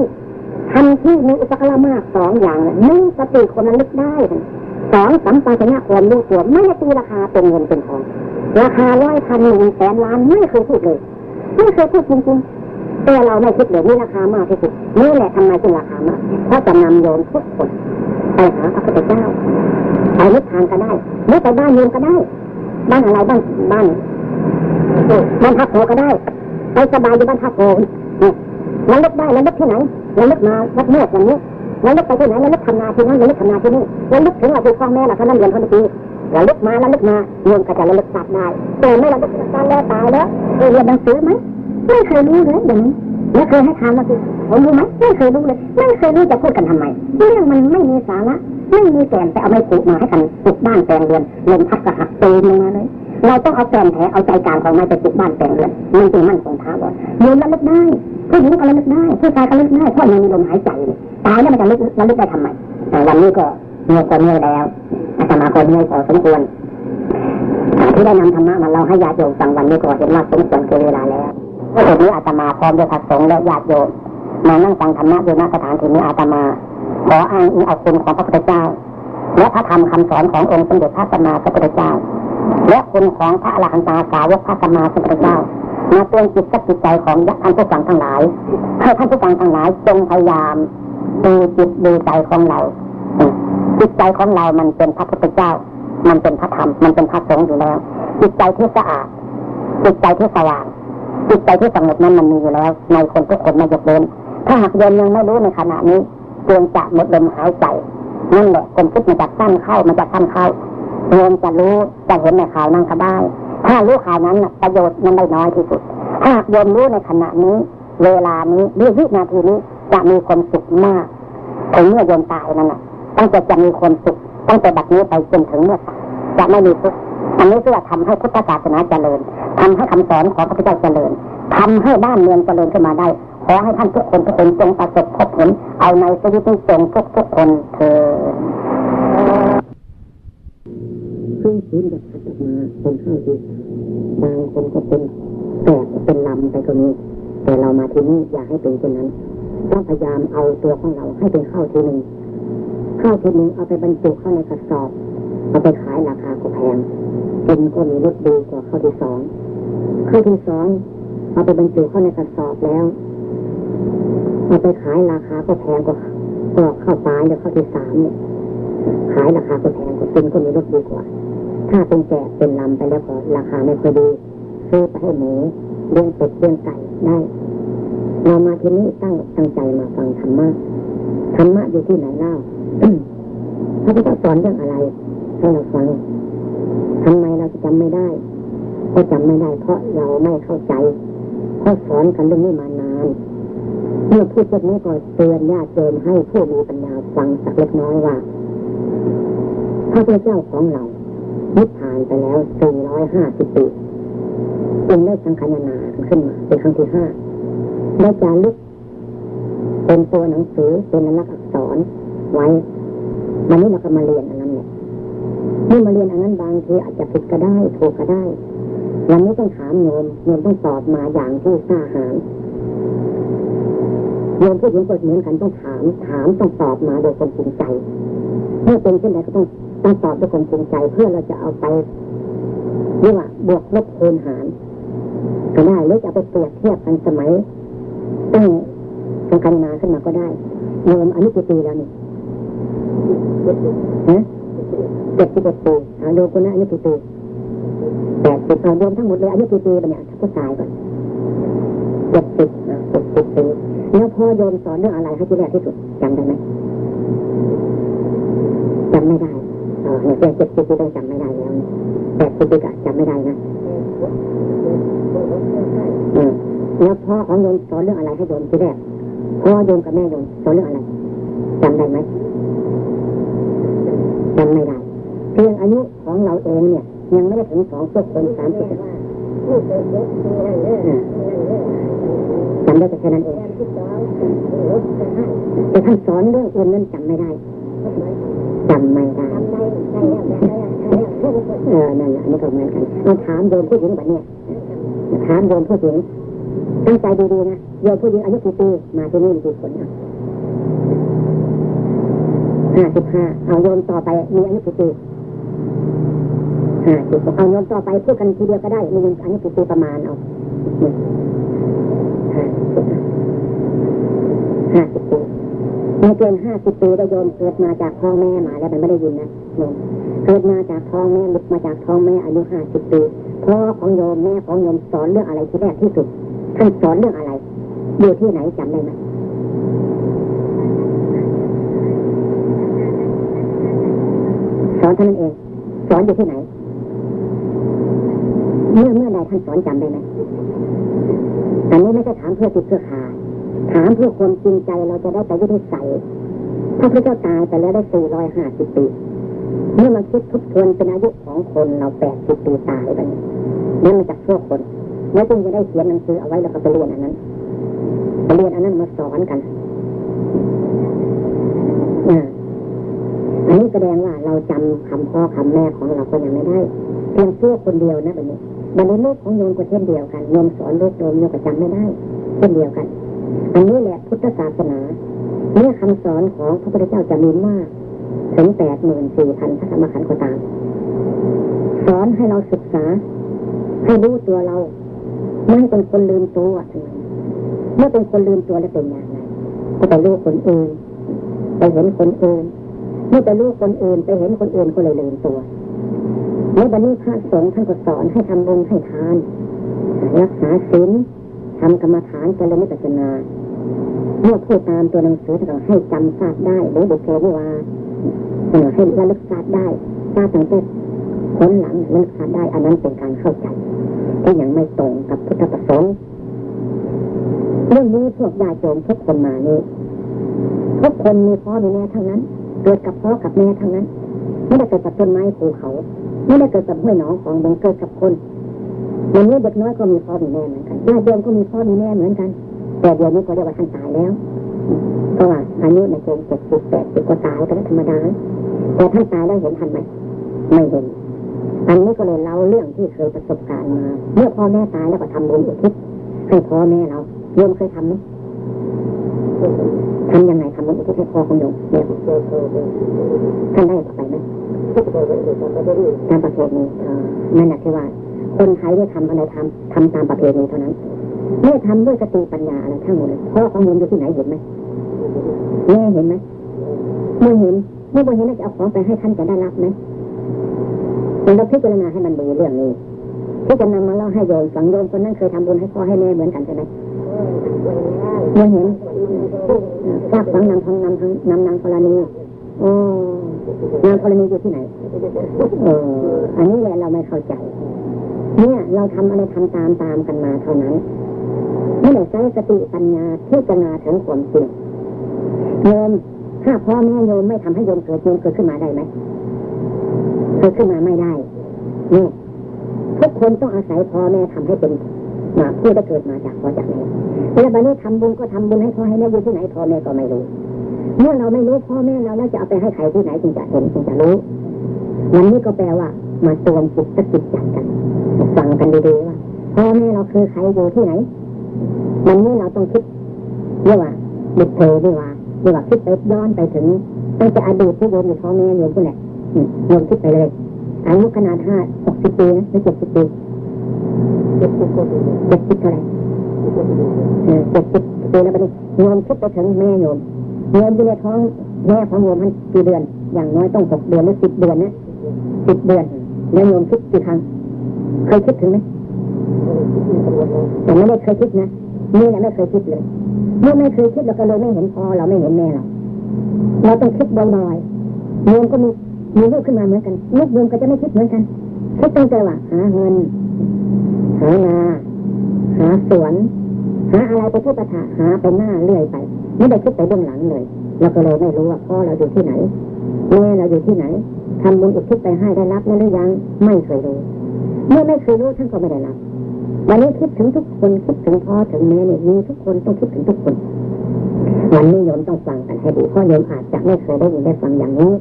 ทำที่มีอุปกรณ์มากสองอย่างหนึ่งสติคนนั้นลึกได้สองสัมปชัญญะความรู้ตัวไม่ตีราคาเป็นเงินเป็นทองราคาร้อยพันหนึ่งแสนล้านไม่เคยพูดเลยไม่เคยพูดจริงๆ แต่เราไม่คิดเลยนี่ราคามากที่สุดนี่แหละทำไมจึงราคามากเพราะจะนำโยมทุกคนไปหาพระพุทธเจ้าไปนิพพานก็ได้หรือไปบ้านโยมก็ได้ บ้านอะไรบ้านบ้านบ้านพักโพก็ได้ไปสบายอยู่บ้านพักโพแล้วลึกได้แล้วลึกที่ไหนแล้วลึกมาวัดเมื่ออย่างนี้แล้วลึกไปที่ไหนแล้วลึกทำนาที่นั่นแล้วลึกทำนาที่นี่แล้วลึกถึงเราดูพ่อแม่เราเขานั่งเรียนเขาดีระลึกมาระลึกมาโยมก็จะระลึกสัตว์ได้แต่ไม่ระลึกตายแล้วตายแล้วเรียนหนังสือไหม ไม่เคยรู้เลยอย่างนี้ไม่เคยให้ทานมาสิผมรู้ไหมไม่เคยรู้เลยไม่เคยรู้จะพูดกันทำไมเรื่องมันไม่มีสาระไม่มีแก่นแต่เอาไม้ปลูกมาให้กันปลูกบ้านแปลงเรือนลมพัดก็หักเตนลงมาเลยเราต้องเอาแก่นแท้เอาใจกลางของไม้ไปปลูกบ้านแปลงเรือนมันจึงมั่นคงท้าวรโยมระลึกได้ผู้หญิงก็ระลึกได้ผู้ชายก็ระลึกได้เพราะยังมีลมหายใจตายแล้วมันจะระลึกระลึกได้ทำไมวันนี้ก็เมื่อก็เมื่อแล้วอาตมาก็เมื่อพอสมควรที่ได้นำธรรมะมาเล่าให้ญาติโยมฟังวันนี้ก็เห็นว่าสมควรเกินเวลาแล้ว ก็ตอนนี้อาตมาพร้อมด้วยพระสงฆ์และญาติโยมมานั่งฟังธรรมะอยู่ณสถานที่นี้อาตมาขออ้างอิงเอาคุณของพระพุทธเจ้า และพระธรรมคำสอนขององค์สมเด็จพระสัมมาสัมพุทธเจ้า และคุณของพระอรหันตาสาวกพระสัมมาสัมพุทธเจ้ามาเตือนจิตกับจิตใจของท่านผู้ฟังทั้งหลายให้ท่านผู้ฟังทั้งหลายจงพยายามดูจิตดูใจของเรา จิตใจของเรามันเป็นพระพุทธเจ้า มันเป็นพระธรรม มันเป็นพระสงฆ์อยู่แล้ว จิตใจที่สะอาด จิตใจที่สว่าง จิตใจที่สงบนั้นมันมีอยู่แล้ว ในคนทุกคนไม่ยกเว้นถ้าหากโยมยังไม่รู้ในขณะนี้เตรียมจะหมดลมหายใจนั่นแหละคนคิดมันจะตั้นเข้ามันจะตั้นเข้าโยมจะรู้จะเห็นในข่าวนั่งก็ได้ถ้ารู้ข่าวนั้นประโยชน์มันได้น้อยที่สุด ถ้าโยมรู้ในขณะนี้ เวลานี้วินาทีนี้จะมีความสุขมากถึงเมื่อโยมตายนั่นแหละตั้งแต่จะมีความสุขตั้งแต่บัดนี้ไปจนถึงเมื่อตายจะไม่มีทุกข์ อันนี้เพื่อทำให้พุทธศาสนาเจริญทำให้คำสอนของพระพุทธเจ้าเจริญทำให้บ้านเมืองเจริญขึ้นมาได้ ขอให้ท่านทุกคนทุกคนจงประสบพบผลเอาในชีวิตนี้จงทุกทุกคนเธอซึ่งศีลจะพัฒนาเป็นข้าวดีบางคนก็เป็นแตกเป็นลำไปก็มีแต่เรามาที่นี่อยากให้เป็นเช่นนั้นต้องพยายามเอาตัวของเราให้เป็นข้าวทีหนึ่งข้าวทีหนึ่งเอาไปบรรจุเข้าในกระสอบ เอาไปขายราคาก็แพงกินก็มีรสดีกว่าข้าวที่สองข้าวที่สองเอาไปบรรจุเข้าในกระสอบแล้วเอาไปขายราคาก็แพงกว่าก็ข้าวปลายหรือข้าวที่สามเนี่ยขายราคาก็แพงกว่ากินก็มีรสดีกว่า ถ้าเป็นแกะเป็นลำไปแล้วก็ราคาไม่ค่อยดีซื้อไปให้หมูเลี้ยงเป็ดเลี้ยงไก่ได้เรามาที่นี่ตั้งตั้งใจมาฟังธรรมะธรรมะอยู่ที่ไหนเล่าพระพุทธสอนเรื่องอะไร ให้เราฟังทำไมเราจะจำไม่ได้ ก็จำไม่ได้ เพราะเราไม่เข้าใจเพราะสอนกันเรื่องนี้มานานเมื่อพูดเรื่องนี้ก็เตือนญาติโยมให้ผู้มีปัญญาฟังสักเล็กน้อยว่าพระพุทธเจ้าของเรานิพพานไปแล้ว 450 ปีจึงได้สังขานาขึ้นมา เป็นครั้งที่ห้าได้จารึกเป็นตัวหนังสือเป็นลักษณ์อักษรไว้วันนี้เราก็มาเรียนอันนั้น เมื่อมาเรียนอันนั้นบางทีอาจจะผิดก็ได้ถูกก็ได้ วันนี้ต้องถามโยมโยมต้องตอบมาอย่างที่กล้าหาญโยมผู้หญิงก็เหมือนกันต้องถาม ถามต้องตอบมาโดยความจริงใจ เมื่อเป็นเช่นไรก็ต้องต้องตอบด้วยความจริงใจเพื่อเราจะเอาไปเรียกว่าบวกลบคูณหารก็ได้หรือจะไปเปรียบเทียบกันสมัยตั้งสังคันนาขึ้นมาก็ได้โยมอายุกี่ปีแล้วนี่ฮะ เจ็ดสิบเอ็ดปีอาโยมคนนั้นอายุกี่ปีแปดสิบเอาโยมทั้งหมดเลยอายุกี่ปีปะเนี่ยถ้าผู้ชายก่อนเจ็ดสิบนะเจ็ดสิบปีแล้วพ่อโยมสอนเรื่องอะไรให้ที่แรกที่สุดจำได้ไหมจำไม่ได้เออเนี่ยเจ็ดสิบปีต้องจำไม่ได้แล้วแปดสิบปีก็จำไม่ได้นะอืมแล้วพ่อของโยมสอนเรื่องอะไรให้โยมที่แรกพ่อโยมกับแม่โยมสอนเรื่องอะไรจำได้ไหมจำไม่ได้ พียงอายุของเราเองเนี่ย ยังไม่ได้ถึงสองพวกคนสามสิบจำได้แต่แค่นั้นเองแต่ท่านสอนเรื่องอื่นนั้นจำไม่ได้จำไม่ได้เออนั่นแหละอันนี้ก็เหมือนกันเราถามโยมผู้หญิงแบบเนี้ยถามโยมผู้หญิงตั้งใจดีๆนะโยมผู้หญิงอายุกี่ปีมาที่นี่มีกี่คนนะห้าสิบห้าเอาโยมต่อไปมีอายุกี่ปี ห้าสิบเอาโยมต่อไปพูดกันทีเดียวก็ได้มีอายุกี่ปีประมาณเอาห้าสิบปีไม่เกินห้าสิบปีได้โยมเกิดมาจากท้องแม่มาแล้วมันไม่ได้ยินนะโยมเกิดมาจากท้องแม่หลุดมาจากท้องแม่อายุห้าสิบปีพ่อของโยมแม่ของโยมสอนเรื่องอะไรที่แรกที่สุดท่านสอนเรื่องอะไรอยู่ที่ไหนจำได้ไหมสอนท่านเอง สอนอยู่ที่ไหน เมื่อเมื่อใดท่านสอนจำได้ไหมอันนี้ไม่ใช่ถามเพื่อติดเพื่อขาถามเพื่อความจริงใจเราจะได้ไปยึดนิสัยพระพุทธเจ้าตายไปแล้วได้สี่ร้อยห้าสิบปี เมื่อมาคิดทบทวนเป็นอายุของคนเราแปดสิบปีตายไปนี่มันจากชั่วคนแล้วจึงจะได้เขียนหนังสือเอาไว้แล้วก็ไปเรียนอันนั้นไปเรียนอันนั้นมาสอนกันอันนี้แสดงว่าเราจำคำพ่อคำแม่ของเราก็ยังไม่ได้ เพียงเพื่อคนเดียวนะแบบนี้ บันในลูกของโยมก็เช่นเดียวกันโยมสอนลูกโยมโยมก็จำไม่ได้ เช่นเดียวกัน อันนี้แหละพุทธศาสนาเมื่อคำสอนของพระพุทธเจ้าจะมีมากถึงแปดหมื่นสี่พันพระธรรมขันธ์ก็ตาม สอนให้เราศึกษา ให้รู้ตัวเรา ไม่ให้เป็นคนลืมตัวเมื่อเป็นคนลืมตัวแล้วเป็นอย่างไรก็ไปรู้คนอื่นไปเห็นคนอื่นเมื่อไปรู้คนอื่นไปเห็นคนอื่นก็เลยลืมตัว ในบันนี้พระสงฆ์ท่านก็สอนให้ทำบุญให้ทาน รักษาศีลทำกรรมฐานเจริญนิพพานาเมื่อพูดตามตัวหนังสือเราให้จำทราบได้หรือบุคคลวิวาให้ระลึกทราบได้ทราบตั้งแต่ผลหลังระลึกทราบได้ อันนั้นเป็นการเข้าใจที่ยังไม่ตรงกับพุทธประสงค์เรื่องนี้พวกญาติโยมทุกคนมานี่ทุกคนมีพ่อมีแม่ทั้งนั้น เกิดกับพ่อกับแม่ทั้งนั้นไม่ได้เกิดกับต้นไม้ภูเขา ไม่ได้เกิดกับห้วยหนองของบังเกิดกับคนวันนี้เด็กน้อยก็มีพ่อมีแม่เหมือนกันญาติโยมก็มีพ่อมีแม่เหมือนกัน แต่เดี๋ยวนี้ก็เรียกว่าท่านตายแล้วเพราะว่าอายุในเกณฑ์เจ็ดสิบแปดสิบก็ตายเป็นธรรมดาแต่ท่านตายแล้วเห็นทันไหมไม่เห็นอันนี้ก็เลยเล่าเรื่องที่เคยประสบการณ์มาเมื่อพ่อแม่ตายแล้วก็ทำบุญอุทิศให้พ่อแม่เราโยมเคยทำไหมทำยังไงทำบุญอุทิศให้พ่อของโยมเนี่ยท่านได้ไปไหม ตามประเพณีนั่นแหละที่ว่า คนไทยได้ทำอะไรทำทำตามประเพณีเท่านั้นไม่ทำด้วยสติปัญญาอะไรทั้งหมดเลยพ่อของโยมอยู่ที่ไหนเห็นไหมแม่เห็นไหมเมื่อเห็นเมื่อเห็นแล้วจะเอาของไปให้ท่านจะได้รับไหมเราพิจารณาให้มันดีเรื่องนี้ที่จะนำมาเล่าให้โยมฝังโยมคนนั้นเคยทำบุญให้พ่อให้แม่เหมือนกันใช่ไหมเมื่อเห็นทราบฝังนำทองนำทางนำนางกรณีโอ้ นางกรณีอยู่ที่ไหนเอออันนี้แหละเราไม่เข้าใจ เนี่ย เราทำอะไรทำตามตามกันมาเท่านั้นไม่ได้ใช้สติปัญญาพิจารณาถึงความจริงโยมถ้าพ่อแม่โยมไม่ทำให้โยมเกิดโยมเกิดขึ้นมาได้ไหมเกิดขึ้นมาไม่ได้เนี่ยทุกคนต้องอาศัยพ่อแม่ทำให้เป็นมาผู้ได้เกิดมาจากพ่อจากแม่แล้วบัดนี้ทำบุญก็ทำบุญให้พ่อให้แม่อยู่ที่ไหนพ่อแม่ก็ไม่รู้ เมื่อเราไม่รู้พ่อแม่เราแล้วจะเอาไปให้ใครที่ไหนจึงจะเห็นจึงจะรู้วันนี้ก็แปลว่า มาตวงจิตสกิจจักันฟังกันดีๆว่าพ่อแม่เราคือใครอยู่ที่ไหนวันนี้เราต้องคิดเรียกว่าบุกเพลดีว่าเรียกว่าคิดไปย้อนไปถึงตั้งแต่อดีตที่โยมอยู่พ่อแม่โยมผู้แหละโยมคิดไปเลยอายุขนาดห้าหกสิบปีนะหรือเจ็ดสิบปีเจ็ดสิบปีเจ็ดสิบเท่าไหร่เจ็ดสิบปีแล้วไปนี่โยมคิดไปถึงแม่โยม โยมอยู่ในท้องแม่ของโยมมันกี่เดือน อย่างน้อยต้องหกเดือนหรือสิบเดือนนะสิบเดือนแล้วโยมคิดกี่ครั้ง เคยคิดถึงไหมแต่ไม่ได้เคยคิดนะนี่แหละไม่เคยคิดเลยเมื่อไม่เคยคิดเราก็เลยไม่เห็นพอเราไม่เห็นแม่เราเราต้องคิดบ่อยๆโยมก็มีมีลูกขึ้นมาเหมือนกันลูกโยมก็จะไม่คิดเหมือนกันคิดตั้งใจว่าหาเงินหานาหาสวนหาอะไรไปที่ประทาหาไปหน้าเรื่อยไป ไม่ได้คิดไปเบื้องหลังเลย เราก็เลยไม่รู้ว่าพ่อเราอยู่ที่ไหนแม่เราอยู่ที่ไหนทำบุญอุทิศไปให้ได้รับแล้วหรือยังไม่เคยรู้เมื่อไม่เคยรู้ท่านก็ไม่ได้รับวันนี้คิดถึงทุกคนคิดถึงพ่อถึงแม่เนี่ยมีทุกคนต้องคิดถึงทุกคนวันนี้โยมต้องฟังกันให้ดีเพราะโยมอาจจะไม่เคยได้ยินได้ฟังอย่างนี้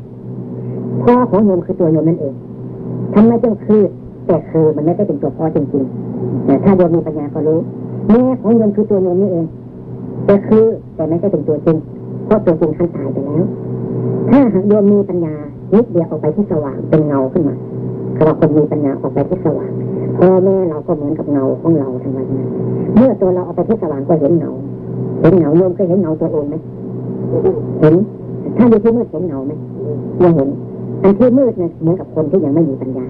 พ่อของโยมคือตัวโยมนั่นเองทำไมจึงคือ แต่คือมันไม่ได้เป็นตัวพ่อจริงๆแต่ถ้าโยมมีปัญญาก็รู้แม่ของโยมคือตัวโยมนี่เอง แต่คือแต่ไม่ใช่เป็นตัวจริงเพราะตัวจริงท่านตายไปแล้ว ถ้าหากโยมมีปัญญานิดเดียวออกไปที่สว่างเป็นเงาขึ้นมาคำว่าคนมีปัญญาออกไปที่สว่างพ่อแม่เราก็เหมือนกับเงาของเราทั้งวันเมื่อตัวเราออกไปที่สว่างก็เห็นเงาเห็นเงาโยมเคยเห็นเงาตัวเองไหมเห็นถ้าอยู่ที่มืดเห็นเงาไหมยังเห็นอันที่มืดเนี่ยเหมือนกับคนที่ยังไม่มีปัญญา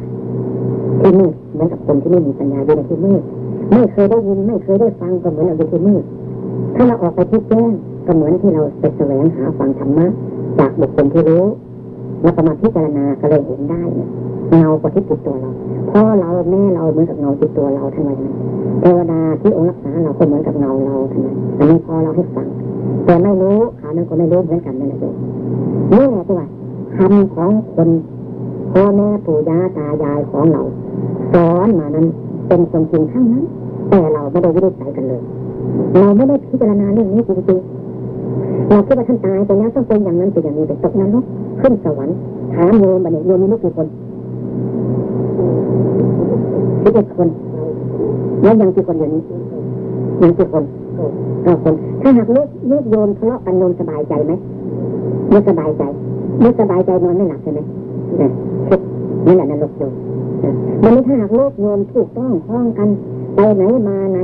ที่มืดเหมือนกับคนที่ไม่มีปัญญาอยู่ในที่มืดไม่เคยได้ยินไม่เคยได้ฟังก็เหมือนเราอยู่ที่มืด ถ้าเราออกไปที่แจ้งก็เหมือนที่เราไปแสวงหาฟังธรรมะจากบุคคลที่รู้แล้วก็มาพิจารณาก็เลยเห็นได้เนี่ยเงาก็ที่ติดตัวเราพ่อเราแม่เราเหมือนกับเงาติดตัวเราทั้งนั้นเทวดาที่องค์รักษาเราก็เหมือนกับเงาเราทั้งนั้นอันนี้พอเราให้ฟังแต่ไม่รู้ขานั้นก็ไม่รู้เหมือนกันนั่นแหละโยมนี่แหละตัวคำของคนพ่อแม่ปู่ย่าตายายของเราสอนมานั้นเป็นความจริงทั้งนั้น แต่เราไม่ได้วิจัยกันเลย เราไม่ได้พิจารณาเรื่องนี้จริงๆเราคิดว่าท่านตายไปแล้วต้องเป็นอย่างนั้นเป็นอย่างนี้เป็นตกนรกขึ้นสวรรค์ถามโยมบัณฑิตโยมมีลูกกี่คนสิบเอ็ดคนแล้วยังกี่คนอยู่นี้ยังกี่คนเก้าคน ถ้าหากลูกลูกโยมทะเลาะกันโยมสบายใจไหมไม่สบายใจไม่สบายใจนอนไม่หลับใช่ไหมนี่แหละนรกโยมมันไม่ถ้าหากลูกโยมถูกต้องคล้องกันไปไหนมาไหน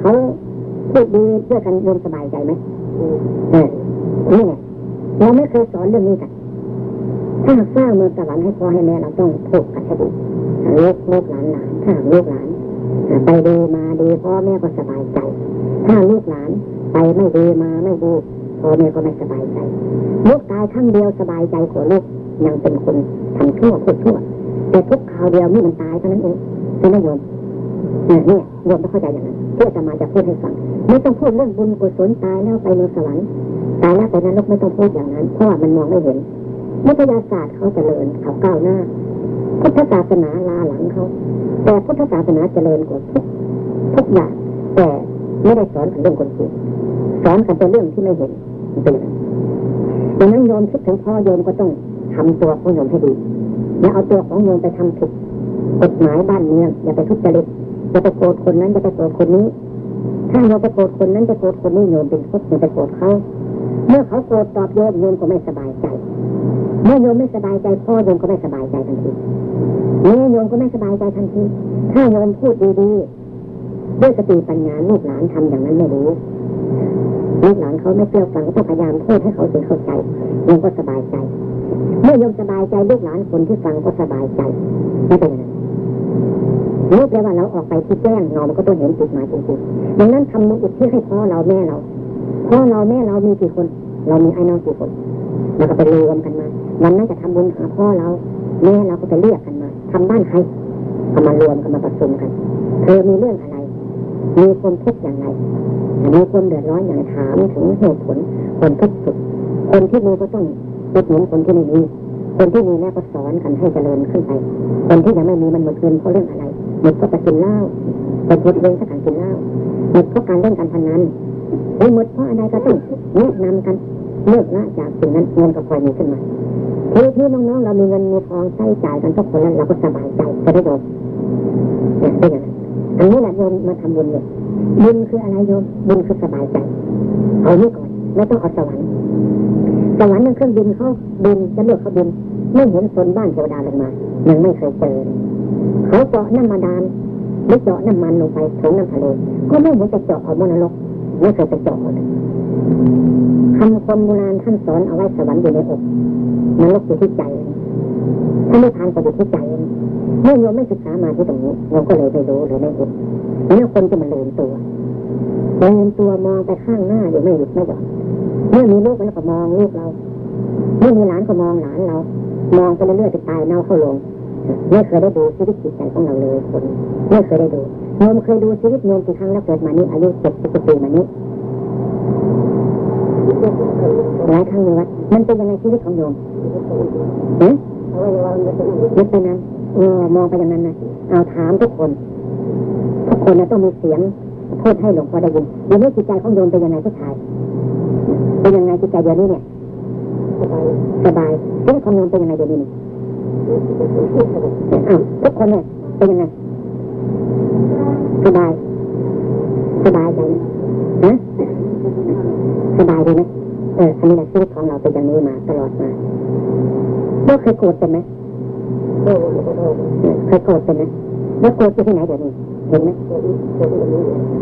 เขา พูดดีเพื่อกันโยมสบายใจไหมเออนี่ไงเราไม่เคยสอนเรื่องนี้กัน ถ้าสร้างเมืองสวรรค์ให้พ่อให้แม่เราต้องถูกกันให้ดีลูกลูกหลานหลานถ้าลูกหลานไปดีมาดีพ่อแม่ก็สบายใจ ถ้าลูกหลานไปไม่ดีมาไม่ดีพ่อแม่ก็ไม่สบายใจลูกตายครั้งเดียวสบายใจกว่าลูกยังเป็นคนทำชั่วพูดชั่ว แต่ทุกคราวเดียวนี่มันตายเท่านั้นเองใช่ไหมโยมเนี่ยโยมต้องเข้าใจอย่างนั้นเพื่อจะมาจะพูดให้ฟัง ไม่ต้องพูดเรื่องบุญกุศลตายแล้วไปเมืองสวรรค์ตายแล้วไปนรกไม่ต้องพูดอย่างนั้น เพราะว่ามันมองไม่เห็นวิทยาศาสตร์เขาเจริญเขาก้าวหน้า พุทธศาสนาลาหลังเขาแต่พุทธศาสนาเจริญกว่าทุกทุกอย่างแต่ไม่ได้สอนกันเรื่องคนจริงสอนกันเป็นเรื่องที่ไม่เห็นเป็นดังนั้นโยมคิดถึงพ่อโยมก็ต้องทำตัวของโยมให้ดีอย่าเอาตัวของโยมไปทำผิดกฎหมายบ้านเมืองอย่าไปทุจริตอย่าไปโกรธคนนั้นอย่าไปโกรธคนนี้ ถ้าโยมไปโกรธคนนั้นไปโกรธคนนี้โยมเป็นทุกข์ไปโกรธเขาเมื่อเขาโกรธตอบโยมโยมก็ไม่สบายใจ เมื่อโยมไม่สบายใจพ่อโยมก็ไม่สบายใจทันทีแม่โยมก็ไม่สบายใจทันทีถ้าโยมพูดดีๆด้วยสติปัญญาลูกหลานทำอย่างนั้นไม่รู้ลูกหลานเขาไม่เชื่อฟังก็ต้องพยายามพูดให้เขาถึงเข้าใจโยมก็สบายใจ เมื่อโยมสบายใจลูกหลานคนที่ฟังก็สบายใจไม่เป็นไร นี่แปลว่าเราออกไปที่แจ้งเรามันก็ต้องเห็นจุดหมายจริงๆดังนั้นทำมุอุที่ให้พ่อเราแม่เราพ่อเราแม่เรามีกี่คน เรามีไอ้น้องกี่คนเราก็ไปรวมกันมาวันนั้นจะทำบุญหาพ่อเรา แม่เราก็ไปเรียกกันมาทำบ้านใครเอามารวมกันมาประชุมกันเธอมีเรื่องอะไร มีความทุกข์อย่างไรมีความเดือดร้อนอย่างไรถามถึงเหตุผลคนทุกข์สุดคนที่มีก็ต้องอุดหนุนคนที่ไม่มีคนที่มีแม่ก็สอนกันให้เจริญขึ้นไป คนที่ยังไม่มีมันหมดเงินเพราะเรื่องอะไร มดก็ไปกินเหล้าไปพูดเรื่องสักการกินเหล้าหมดเพราะการเล่นการพนันไอ้หมดเพราะอะไรก็ต้องแนะนำกันเลิกละจากสิ่งนั้นเงินก็คอยมีขึ้นมาทีที่น้องๆเรามีเงินมีทองใช้จ่ายกันทุกคนแล้วเราก็สบายใจจะได้โยมเนี่ยเป็นอย่างนั้นอันนี้แหละโยมมาทำบุญเนี่ยบุญคืออะไรโยมบุญคือสบายใจเอานี่ก่อนไม่ต้องเอาสวรรค์สวรรค์นั่นเครื่องบินเขาบินจะเลือกเขาบินไม่เห็นโซนบ้านเทวดาลงมา ยังไม่เคยเจอ เขาเจาะน้ำมาดานหรือเจาะน้ำมันลงไปถึงน้ำทะเลก็ไม่เหมือนจะเจาะเอามนรกไม่เคยไปเจาะเลยคำคนโบราณท่านสอนเอาไว้สวรรค์อยู่ในอกนรกอยู่ที่ใจถ้าไม่ทานก็อยู่ที่ใจเมื่อโยมไม่ศึกษามาที่ตรงนี้โยมก็เลยไปรู้หรือไม่เห็นนี่คนจะมันลืมตัวลืมตัวมองไปข้างหน้าอยู่ไม่หยุดไม่หย่อนเมื่อมีลูกแล้วก็มองลูกเราเมื่อมีหลานก็มองหลานเรา มองไปเรื่อยๆไปตายเน่าเข้าลง ไม่เคยได้ดูชีวิตจิตใจของเราเลยคนไม่เคยได้ดูโยมเคยดูชีวิตโยมกี่ครั้งแล้วเกิดมานี้อายุเจ็ดสิบปีมานี้หลายครั้งเลยวัดมันเป็นยังไงชีวิตของโยมเอ๊ะยึดไปนั้นเออมองไปอย่างนั้นนะเอาถามทุกคน ทุกคนนะต้องมีเสียงพูดให้หลวงพ่อได้ยินเดี๋ยวนี้จิตใจของโยมเป็นยังไงผู้ชายเป็นยังไงจิตใจเดี๋ยวนี้เนี่ยสบายชีวิตของโยมเป็นยังไงเดี๋ยวนี้ ทุกคนเนี่ยเป็นยังไงสบายสบายใจนะสบายดีไหมเอออันนี้แหละชีวิตของเราเป็นอย่างนี้มาตลอดมาเราเคยโกรธเป็นไหมเคยโกรธเป็นไหมแล้วโกรธไปที่ไหนเดี๋ยวนี้เห็นไหม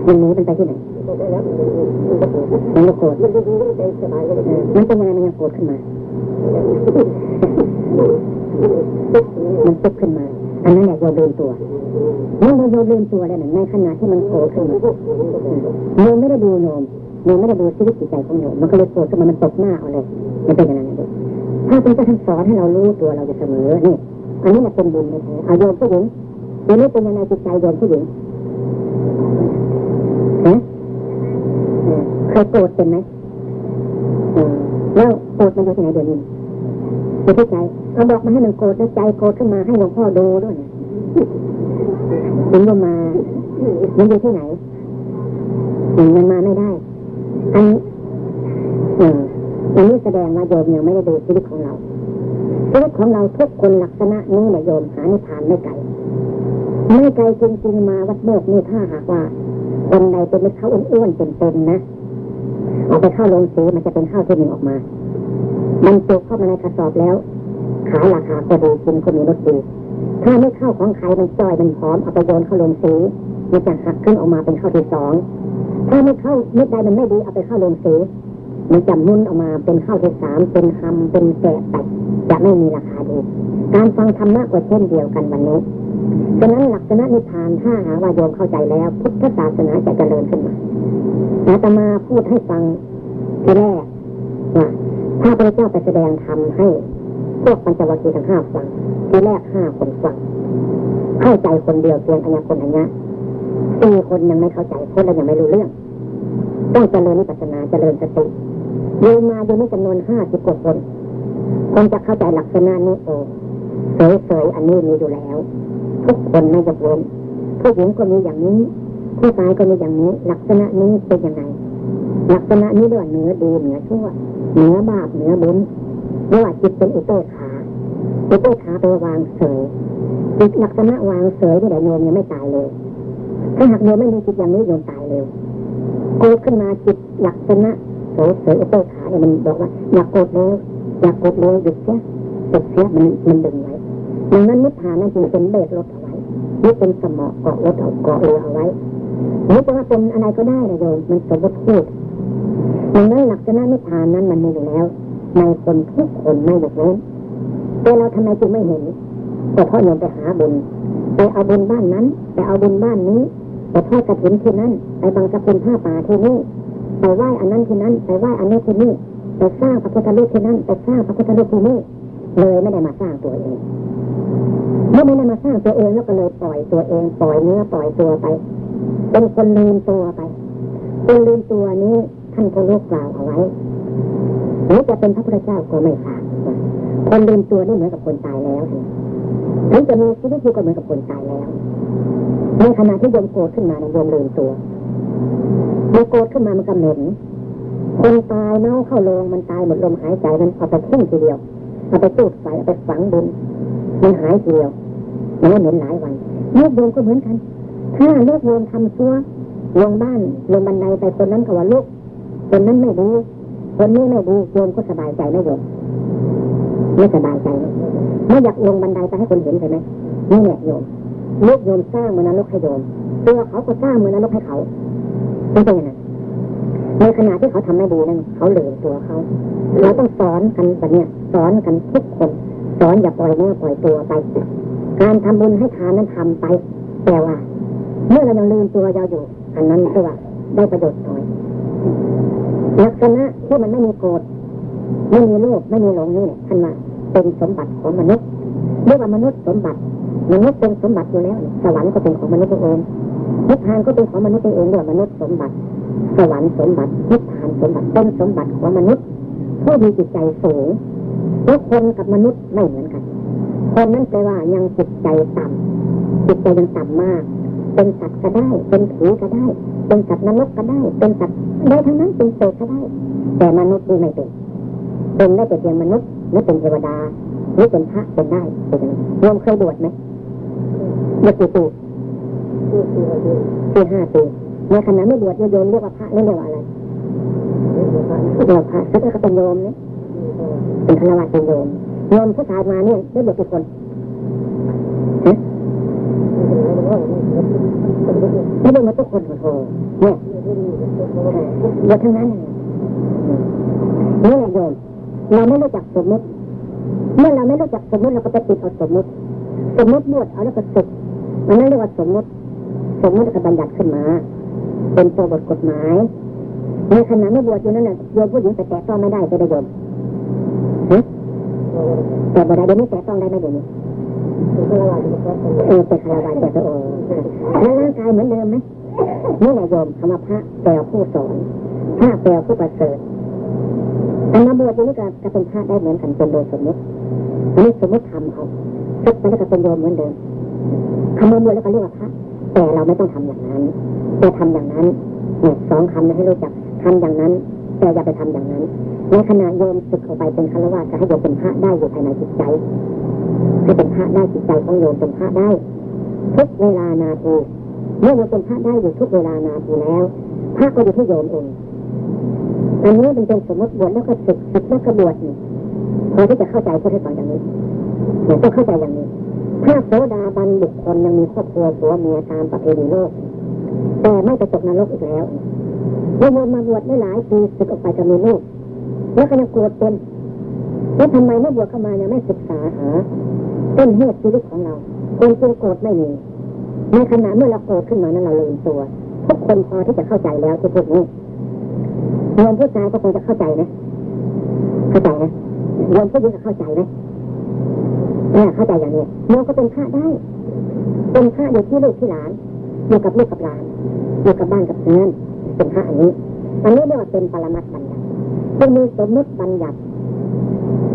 มันนี้มันไปที่ไหนมันก็โกรธมันเป็นยังไงมันยังโกรธขึ้นมา มันตุกขึ้นมา อันนั้นแหละโยลืมตัวเมื่อเราโยลืมตัวแล้วในขณะที่มันโกรธขึ้นมาโยไม่ได้ดูโยมโยไม่ได้ดูชีวิตจิตใจของโยมมันก็เลยโกรธขึ้นมามันตกหน้าเอาเลยมันเป็นอย่างนั้นเองถ้าเป็นเจ้าท่านสอนให้เรารู้ตัวเราจะเสมอนี่อันนี้แหละเป็นบุญเลยเอาโยมผู้หญิงเดี๋ยนี้เป็นยังไงจิตใจโยมผู้หญิงฮะเคยโกรธเป็นไหมแล้วโกรธมันอยู่ที่ไหนเดี๋ยวนี้ อยู่ที่ใจเอาบอกมาให้มันโกรธแล้วใจโกรธขึ้นมาให้หลวงพ่อดูด้วยถึงว่ามามันอยู่ที่ไหนมันมาไม่ได้ อันอันนี้แสดงว่าโยมยังไม่ได้ดูชีวิตของเราชีวิตของเราทุกคนลักษณะนี้แหละโยมหานิพานไม่ไกลไม่ไกลจริงๆมาวัดโบกนี่ถ้าหากว่าคนใดเป็นเม็ดข้าวอ้วนๆเป็นๆนะเอาไปเข้าลงสีมันจะเป็นข้าวที่หนึ่งออกมา มันจุกเข้ามาในกระสอบแล้ว ขายราคาก็ดีกินก็มีรสดีถ้าไม่เข้าของใครมันจ้อยมันหอมเอาไปโยนเข้าลงสีมันจะหักขึ้นออกมาเป็นข้าวที่สองถ้าไม่เข้าเม็ดใดมันไม่ดีเอาไปเข้าลงสีมันจะมุ่นออกมาเป็นข้าวที่สามเป็นคำเป็นแกะตัดจะไม่มีราคาดีการฟังธรรมะก็เช่นเดียวกันวันนี้ฉะนั้นหลักษณะนิพพานถ้าหาว่าโยมเข้าใจแล้ว พุทธศาสนาจะเจริญขึ้นมาอาตมาพูดให้ฟังทีแรกว่า ถ้าพระเจ้าไปแสดงธรรมให้ พวกปัญจวัคคีย์ทั้งห้าฟังทีแรกห้าคนฟังเข้าใจคนเดียวเพียงอัญญาคนอัญญาสี่คนยังไม่เข้าใจคนละยังไม่รู้เรื่องต้องเจริญนิพพานาเจริญสติโยมมาโยมมีจำนวนห้าสิบกว่าคนคงจะเข้าใจลักษณะนี้โอ้เสยๆอันนี้มีอยู่แล้ว ทุกคนไม่ยกเว้นผู้หญิงก็มีอย่างนี้ผู้ชายก็มีอย่างนี้ ลักษณะนี้เป็นยังไง ลักษณะนี้ด้วยเหนือดีเหนือชั่วเหนือบาปเหนือบุญเรียกว่าจิตเป็นอุเบกขาอุเบกขาไปวางเสยจิตลักษณะวางเสยที่ไหนโยมยังไม่ตายเลย ถ้าหากโยมไม่มีจิตอย่างนี้โยมตายเร็วโกรธขึ้นมาจิตลักษณะโสเสยอุเบกขาเนี่ยมันบอกว่าอยากโกรธเลยอยากโกรธเลยหยุดเสียหยุดเสียมันมันดึงไว้ดังนั้นนิพพานนั่นจึงเป็นเบรกรถเอาไว้นี่เป็นสมอเกาะรถเอาเกาะเรือเอาไว้หรือจะว่าเป็นอะไรก็ได้นะโยมมันสมมติพูด ดังนั้นหลักษณะนิพพานนั้นมันมีอยู่แล้ว ในคนทุกคนไม่หยุดเว้นแต่เราทำไมจึงไม่เห็นก็เพราะโยมไปหาบุญไปเอาบุญบ้านนั้น ไปเอาบุญบ้านนี้ไปทอดกระถิ่นที่นั่นไปบังสกุลผ้าป่าที่นี่ไปไหว้อันนั้นที่นั้นไปไหว้อันนี้ที่นี่ไปสร้างพระพุทธรูปที่นั่นไปสร้างพระพุทธรูปที่นี่เลยไม่ได้มาสร้างตัวเองเมื่อไม่ได้มาสร้างตัวเองแล้วก็เลยปล่อยตัวเองปล่อยเนื้อปล่อยตัวไป เป็นคนลืมตัวไปคนลืมตัวนี้ ท่านก็ลูกกล่าวเอาไว้หรือจะเป็นพระพุทธเจ้าก็ไม่ทราบคนลืมตัวนี่เหมือนกับคนตายแล้วถึงจะมีชีวิตอยู่ก็เหมือนกับคนตายแล้วในขณะที่โยมโกรธขึ้นมาในโยมลืมตัวเมื่อโกรธขึ้นมามันก็เหม็นคนตายเน่าเข้าโรงมันตายหมดลมหายใจมันเอาไปทิ้งทีเดียวเอาไปตูดใส่เอาไปฝังดินมันหายทีเดียวมันก็เหม็นหลายวันลูกโยมก็เหมือนกัน ถ้าลูกโยมทำซัวลงบ้านลงบันไดไปคนนั้นก็ว่าลูก คนนั้นไม่ดีคนนี้ไม่ดีโยมก็สบายใจไม่โยมไม่สบายใจไม่อยากลงบันไดไปให้คนเห็นใช่ไหมนี่แหละโยมลูกโยมสร้างมือนรกให้โยมตัวเขาก็สร้างมือนรกให้เขาไม่เป็นไงในขณะที่เขาทำไม่ดีนั่นเขาเหลือตัวเขาเราต้องสอนกันแบบเนี้ยสอนกันทุกคนสอนอย่าปล่อยเนื้อปล่อยตัวไป การทำบุญให้ทานนั้นทำไป แต่ว่า เมื่อเรายังลืมตัวเราอยู่ อันนั้นคือว่าได้ประโยชน์น้อย ลักษณะที่มันไม่มีโกรธไม่มีโลภไม่มีหลงนี่เนี่ยท่านว่าเป็นสมบัติของมนุษย์เรียกว่ามนุษย์สมบัติมนุษย์เป็นสมบัติอยู่แล้วสวรรค์ก็เป็นของมนุษย์เองนิพพานก็เป็นของมนุษย์เองด้วยมนุษย์สมบัติ สวรรค์สมบัตินิพพานสมบัติเป็นสมบัติของมนุษย์ผู้มีจิตใจสูงแลวคนกับมนุษย์ไม่เหมือนกัน คนนั้นแปลว่ายังจิตใจต่ำจิตใจยังต่ำมาก เป็นสัตว์ก็ได้ เป็นผีก็ได้ เป็นสัตว์นรกก็ได้ เป็นสัตว์ ได้ทั้งนั้นเป็นเปรตก็ได้แต่มนุษย์นี่ไม่เป็น เป็นได้แต่เพียงมนุษย์หรือเป็นเทวดาหรือเป็นพระเป็นได้เป็นรวมเคยบวชไหมบวชกี่ปีปีห้าปีในขณะไม่บวชโยมเรียกว่าพระนี่เรียกว่าอะไรเรียกว่าพระซึ่งก็เป็นโยมเนี่ยเป็นฆราวาสเป็นโยมโยมผู้ชายมาเนี่ยได้บวชกี่คนไม่ได้มาทุกคนโอ้โหเนี่ย บวชทั้งนั้นนี่แหละโยมเราไม่รู้จักสมมติ เมื่อเราไม่รู้จักสมมติเราก็ไปติดเอาสมมติ สมมติบวชเอาแล้วก็สึกมันไม่เรียกว่าสมมติ สมมติก็บัญญัติขึ้นมา เป็นตัวบทกฎหมายในขณะไม่บวชอยู่นั่นน่ะโยมผู้หญิงแต่แตะต้องไม่ได้จะได้โยมแต่บ่ได้เดี๋ยวนี้แตะต้องได้ไหมเดี๋ยวนี้เออเป็นคารวะแต่ตัวองค์แล้วร่างกายเหมือนเดิมไหม นี่แหละโยมคำว่าพระแปลผู้สอนพระแปลผู้ประเสริฐอันมาบวชนี่ก็จะเป็นพระได้เหมือนกันเป็นโดยสมมติอันนี้สมมติทำเอาซึกไปแล้วก็เป็นโยมเหมือนเดิมคำมาบวชแล้วก็เรียกว่าพระแต่เราไม่ต้องทำอย่างนั้นแต่ทำอย่างนั้นเนี่ยสองคำนะให้รู้จักทำอย่างนั้น แต่อย่าไปทำอย่างนั้นในขณะโยมศึกเข้าไปเป็นฆราวาสจะให้โยมเป็นพระได้อยู่ภายในจิตใจให้เป็นพระได้จิตใจของโยมเป็นพระได้ทุกเวลานาที เมื่อโยมเป็นพระได้อยู่ทุกเวลานาทีแล้วพระก็อยู่ที่โยมเองอันนี้เป็นเป็นสมมติบวชแล้วก็ศึกศึกแล้วก็บวชพอที่จะเข้าใจพูดให้ฟังอย่างนี้เนี่ยต้องเข้าใจอย่างนี้ ถ้าโสดาบันบุคคลยังมีครอบครัวผัวเมียตามประเพณีโลก แต่ไม่ไปตกนรกอีกแล้วเมื่อมาบวชได้หลายปีศึกออกไปจะมีลูกแล้วก็ยังโกรธเป็นแล้วทำไมเมื่อบวชเข้ามายังไม่ศึกษาหาต้นเหตุชีวิตของเราคนจริงโกรธไม่มี ในขณะเมื่อเราโกรธขึ้นมานั้นเราลืมตัว ทุกคนพอที่จะเข้าใจแล้วที่พูดนี้โยมผู้ชายก็คงจะเข้าใจนะ เข้าใจนะโยมผู้หญิงจะเข้าใจไหมเนี่ยเข้าใจอย่างนี้โยก็เป็นพระได้ เป็นพระอยู่ที่ลูกที่หลานอยู่กับลูกกับหลานอยู่กับบ้านกับเพื่อนเป็นพระอันนี้ อันนี้เรียกว่าเป็นปรมัตถบัญญัติมีสมมติบัญญัติ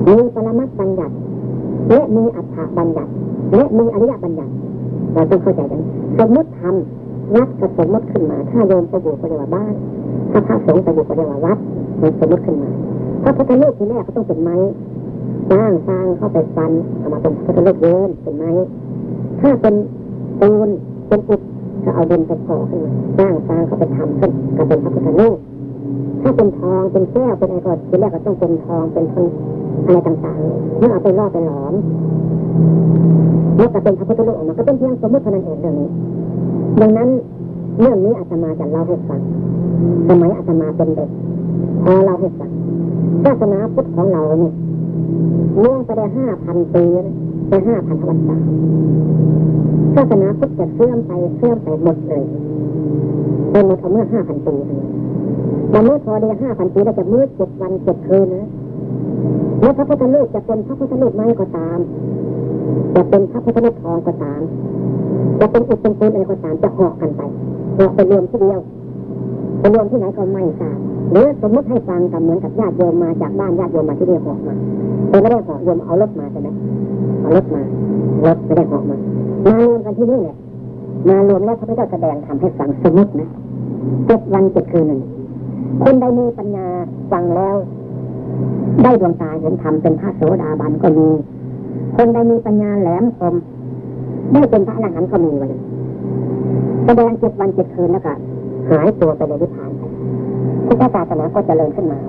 มีปรมัตถบัญญัติและมีอัฏฐบัญญัติและมีอริยบัญญัติ เราต้องเข้าใจกันสมมติทำวัดกับสมมติขึ้นมา ถ้าโยมไปอยู่ก็เรียกว่าบ้าน ถ้าพระสงฆ์ไปอยู่ก็เรียกว่าวัดมันสมมติขึ้นมาพระพุทธรูปที่แรกก็ต้องเป็นไม้สร้างสร้างเข้าไปฟันเอามาเป็นพระพุทธรูปเยินเป็นไม้ถ้าเป็นปูนเป็นอุดก็เอาดินไปก่อขึ้นมาสร้างสร้างเข้าไปทำขึ้นก็เป็นพระพุทธรูปถ้าเป็นทองเป็นแก้วเป็นอะไรก็ทีแรกก็ต้องเป็นทองเป็นทองอะไรต่างๆเมื่อเอาไปล่อไปหลอม เมื่อเป็นพระพุทธรูปออกมาก็เป็นเพียงสมมติเท่านั้นเองเรื่องนี้ ดังนั้นเรื่องนี้อาตมาจะเล่าให้ฟังสมัยอาตมาเป็นเด็กพอเราให้ฟังศาสนาพุทธของเราเนี่ยล่วงไปได้ห้าพันปีไปห้าพันพรรษาศาสนาพุทธจะเสื่อมไปเสื่อมไปหมดเลยเป็นหมดเมื่อห้าพันปีเลยแต่เมื่อพอได้ห้าพันปีเราจะมืดเจ็ดวันเจ็ดคืนนะแม้พระพุทธรูปจะเป็นพระพุทธรูปไม้ก็ตาม จะเป็นพระพุทธทองก็ตามจะเป็นอุปเป็นปูนอะไรก็ตามจะหอกกันไปหอกไปรวมที่เดียวไปรวมที่ไหนก็ไม่ทราบหรือสมมติให้ฟังกับเหมือนกับญาติโยมมาจากบ้านญาติโยมมาที่นี่หอกมาแต่ไม่ได้หอกโยมเอารถมาใช่ไหมเอารถมารถไม่ได้หอกมามารวมกันที่นี่แหละมารวมแล้วพระพุทธเจ้าแสดงทำให้ฟังสมมตินะเจ็ดวันเจ็ดคืนหนึ่งคนใดมีปัญญาฟังแล้ว ได้ดวงตาเห็นธรรมเป็นพระโสดาบันก็มี คนใดมีปัญญาแหลมคมได้เป็นพระอรหันต์ก็มีไว้แสดงเจ็ดวันเจ็ดคืนแล้วก็หายตัวไปในนิพพานไปพุทธศาสนาก็จเจริญขึ้นมา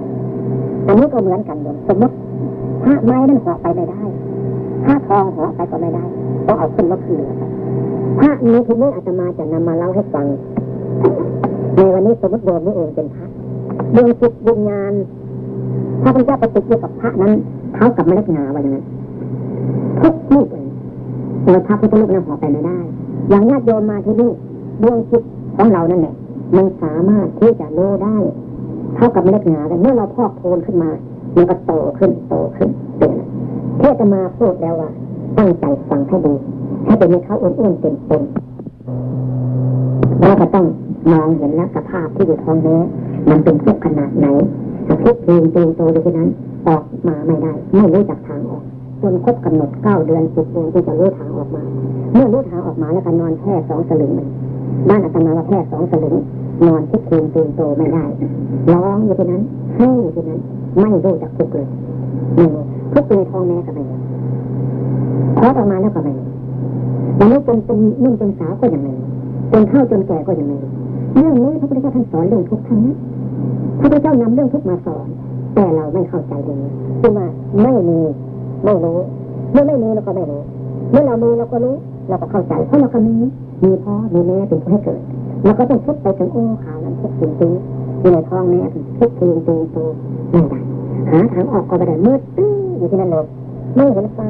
อันนี้ก็เหมือนกันเลยสมมติพระไม้นั้นห่อไปไม่ได้พระทองห่อไปก็ไม่ได้ต้องเอาขึ้นรถขึ้นเรือพระนี้ทีนี้อาตมาจะนำมาเล่าให้ฟัง ในวันนี้สมมติโยมนี่เองเป็นพระดวงจิตวิญญาณพระพุทธเจ้าประติอยู่กับพระนั้นเท่ากับเมล็ดงาไว้ย่างนั้น ทุกลูกเลยเราพระพุทธรูปนั้นห่อไปไม่ได้ อย่างญาติโยมมาที่นี่ดวงจิตของเรานั่นแหละมันสามารถที่จะรู้ได้ เท่ากับเมล็ดงาแต่เมื่อเราพอกโพนขึ้นมา มันก็โตขึ้นโตขึ้นเป็นเทศมาพูดแล้วว่า ตั้งใจฟังให้ดีให้เป็นเขาอ้วนๆเต็มๆแล้วก็ต้องมองเห็นแล้วกับภาพที่อยู่ท้องแม่มันเป็นทุกขนาดไหนถ้าทุกเพลงเต็มโตอยู่ที่นั้น ออกมาไม่ได้ ไม่รู้จักทางออก จนครบกำหนดเก้าเดือนสิบเดือนที่จะรู้ทางออกมา เมื่อรู้ทางออกมาแล้วก็นอนแค่สองสลึงบ้านอาตมาว่าแค่สองสลึงนอนทุกคืนตื่นโตไม่ได้ร้องอยู่ที่นั้นให้อยู่ที่นั้น ไม่รู้จักทุกเลยไม่รู้ทุกในท้องแม่ก็ไม่รู้คลอออกมาแล้วก็ไม่รู้แล้วจนเป็นนุ่มเป็นสาวก็ยังไม่รู้จนเฒ่าจนแก่ก็ยังไม่รู้เรื่องนี้พระพุทธเจ้าท่านสอนเรื่องทุกข์ทั้งนั้นพระพุทธเจ้านำเรื่องทุกข์มาสอน แต่เราไม่เข้าใจเลยคือว่าไม่มี ไม่รู้ เมื่อไม่มีเราก็ไม่รู้ เมื่อเรามีเราก็รู้ เราก็เข้าใจเพราะเราก็มีมีพ่อมีแม่เป็นผู้ให้เกิดเราก็ต้องคิดไปถึงโอ้ข่าวนั้นทุกสิ่งทุกอยู่ในท้องแม่ทุกทีงตีโตไม่ได้หาทางออกก็ไม่ได้มืดตื้ออยู่ที่นั่นเลยไม่เห็นฟ้า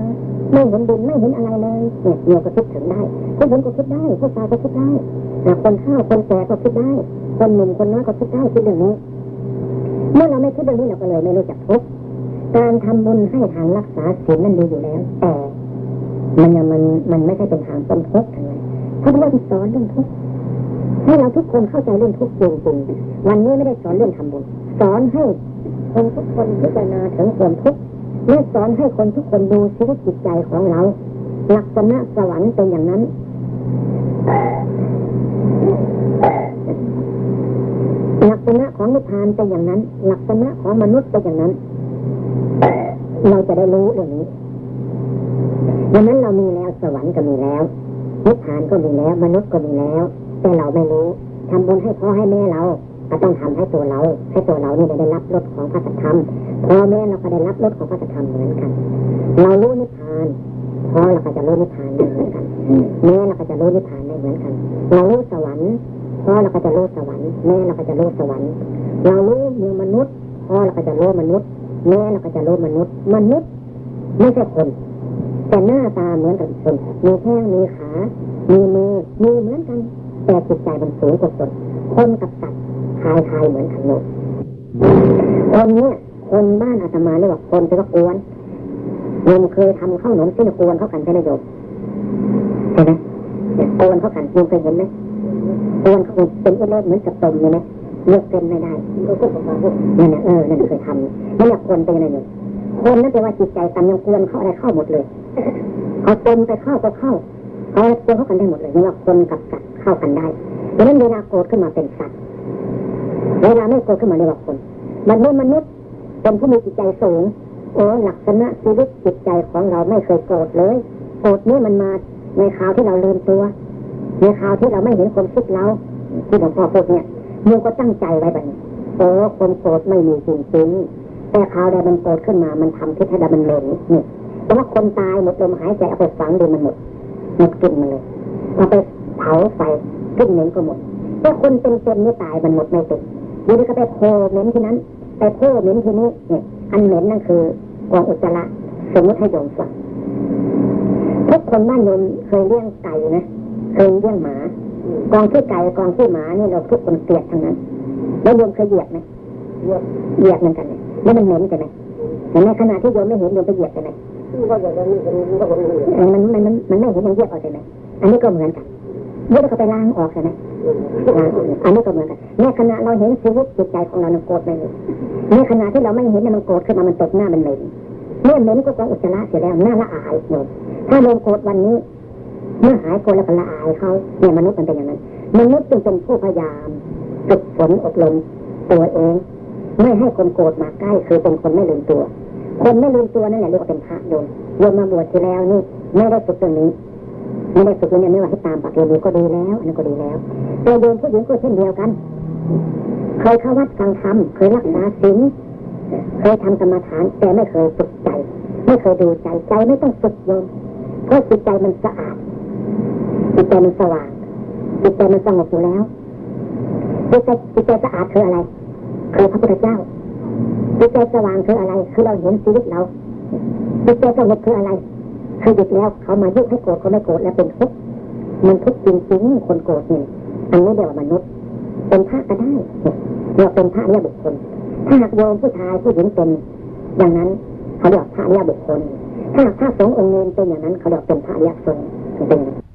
ไม่เห็นดินไม่เห็นอะไรเลยเนี่ยเดียวก็คิดถึงได้ผู้หญิงก็คิดได้ผู้ชายก็คิดได้คนข้าวคนแก่ก็คิดได้ คนหนุ่มคนน้อยก็คิดได้คิดเรื่องนี้ เมื่อเราไม่คิดเรื่องนี้เราก็เลยไม่รู้จักทุก การทำบุญให้ทางรักษาศีลนั่นดีอยู่แล้ว แต่มันยังมันมันไม่ใช่เป็นทางต้นทุกข์อะไรพระพุทธเจ้าสอนเรื่องทุกข์ให้เราทุกคนเข้าใจเรื่องทุกข์จริงๆวันนี้ไม่ได้สอนเรื่องทำบุญสอนให้คนทุกคนพิจารณาถึงความทุกข์และสอนให้คนทุกคนดูชีวิตจิตใจของเราลักษณะสวรรค์เป็นอย่างนั้นลักษณะของนิพพานเป็นอย่างนั้น ลักษณะของมนุษย์เป็นอย่างนั้น เราจะได้รู้เรื่องนี้ดังนั้นเรามีแล้วสวรรค์ก็มีแล้วนิพพานก็มีแล้ว มนุษย์ก็มีแล้ว แต่เราไม่รู้ทำบุญให้พ่อให้แม่เราก็ต้องทำให้ตัวเรา ให้ตัวเรานี่ได้รับรสของพระธรรมพ่อแม่เราก็ได้รับรสของพระธรรมเหมือนกัน เรารู้นิพพานพ่อเราก็จะรู้นิพพานได้เหมือนกันแม่เราก็จะรู้นิพพานได้เหมือนกันเรารู้สวรรค์พ่อเราก็จะรู้สวรรค์แม่เราก็จะรู้สวรรค์ เรารู้มือมนุษย์พ่อเราก็จะรู้มนุษย์ แม่เราก็จะรู้มนุษย์มนุษย์ไม่ใช่คน แต่หน้าตาเหมือนกับคนมีแข้งมีขา มีมือมีเหมือนกัน แต่จิตใจมันสูงกว่าคนคนกับสัตว์คลายคลายเหมือนกันหมดคนเนี้ยคนบ้านอาตมาเรียกว่าคนเป็นกวนโยมเคยทำข้าวหนมที่กวนเข้ากันใช่ไหมโยมใช่ไหมกวนเข้ากันโยมเคยเห็นไหมกวนเขาเป็นเล็กเหมือนกับตมใช่ไหม เลือกเป็นไม่ได้นั่นแหละเออนั่นเคยทำนั่นแหละคนเป็นอะไรเนี่ยคนนั่นแปลว่าจิตใจต่ำยังกวนเข้าอะไรเข้าหมดเลยเอาตนไปเข้าก็เข้าเอาตัวเข้ากันได้หมดเลยไม่ว่าคนกับสัตว์เข้ากันได้ดังนั้นเวลาโกรธขึ้นมาเป็นสัตว์เวลาไม่โกรธขึ้นมาเรียกว่าคนมันไม่มนุษย์เป็นผู้มีจิตใจสูงโอ้ลักษณะชีวิตจิตใจของเราไม่เคยโกรธเลยโกรธนี่มันมาในคราวที่เราลืมตัว ในคราวที่เราไม่เห็นคนคิดเราที่หลวงพ่อพูดเนี่ย มึงก็ตั้งใจไว้แบบนี้โอ้คนโกรธไม่มีจริงๆแต่คราวใดมันโกรธขึ้นมา มันทำพิษให้เรามันเหลวนี่แต่ว่าคนตายหมดลมหายใจเอาไปฝังดินมันหมดหมดกลิ่นมันเลยเอาไปเผาไฟกลิ่นเหม็นก็หมดแต่คนเป็นเป็นนี่ตายมันหมดไม่ติดดี๋ยวนี้ก็ไปโพเหม็นที่นั้นไปโพเหม็นที่นี้เนี่ยอันเหม็นนั่นคือกองอุจจาระสมมติให้โยมฟังทุกคนบ้านโยมเคยเลี้ยงไก่นะเคยเลี้ยงหมา กองที่ไก่กองที่หมานี่เราทุกคนเกลียดทั้งนั้น แล้วโยมเคยเหยียบไหมเหยียบเหมือนกันเลยแล้วมันเหม็นใช่ไหมแต่ในขณะที่โยมไม่เห็นโยมไปเหยียบใช่ไหมมันมันมันมันไม่เห็นมันเหยียบออกใช่ไหมอันนี้ก็เหมือนกันเมื่อเราไปล้างออกใช่ไหมอันนี้ก็เหมือนกันในขณะเราเห็นชีวิตจิตใจของเรามันโกรธไปเลยในขณะที่เราไม่เห็นมันโกรธขึ้นมามันตกหน้ามันเหม็นเมื่อเหม็นก็กองอุจจาระเสียแล้วหน้าละอายโยมถ้าโยมโกรธวันนี้ เมื่อหายโกรธแล้วก็ละอายเขาเนี่ยมนุษย์มันเป็นอย่างนั้นมนุษย์จึงเป็นผู้พยายามฝึกฝนอบรมตัวเอง ไม่ให้คนโกรธมาใกล้คือเป็นคนไม่ลืมตัว คนไม่ลืมตัวนั่นแหละเรียกว่าเป็นพระโยมโยมมาบวชที่แล้วนี่ไม่ได้ฝึกตรงนี้ไม่ได้ฝึกตรงนี้ไม่ว่าให้ตามปฏิบัติก็ดีแล้วอันนั้นก็ดีแล้วแต่โยมผู้หญิงก็เช่นเดียวกันเคยเข้าวัดฟังธรรมเคยรักษาศีลเคยทำกรรมฐาน แต่ไม่เคยฝึกใจ ไม่เคยดูใจใจไม่ต้องฝึกโยมเพราะจิตใจมันสะอาด จิตใจมันสว่างจิตใจมันสงบอยู่แล้วจิตใจจิตใจสะอาดคืออะไร คือพระพุทธเจ้าจิตใจสว่างคืออะไร คือเราเห็นชีวิตเราจิตใจสงบคืออะไร คือหยุดแล้วเขามายุให้โกรธเขาไม่โกรธแล้วเป็นทุกข์มันทุกข์จริงๆคนโกรธนี่อันนี้เรียกว่ามนุษย์ เป็นพระก็ได้เราเป็นพระเรียบุคคลถ้าหากโยมผู้ชายผู้หญิงเป็นอย่างนั้นเขาเรียกพระเรียบุคคลถ้าหากพระสงฆ์องค์เนรเป็นอย่างนั้นเขาเรียกเป็นพระเรียสงฆ์เป็นอย่างนั้น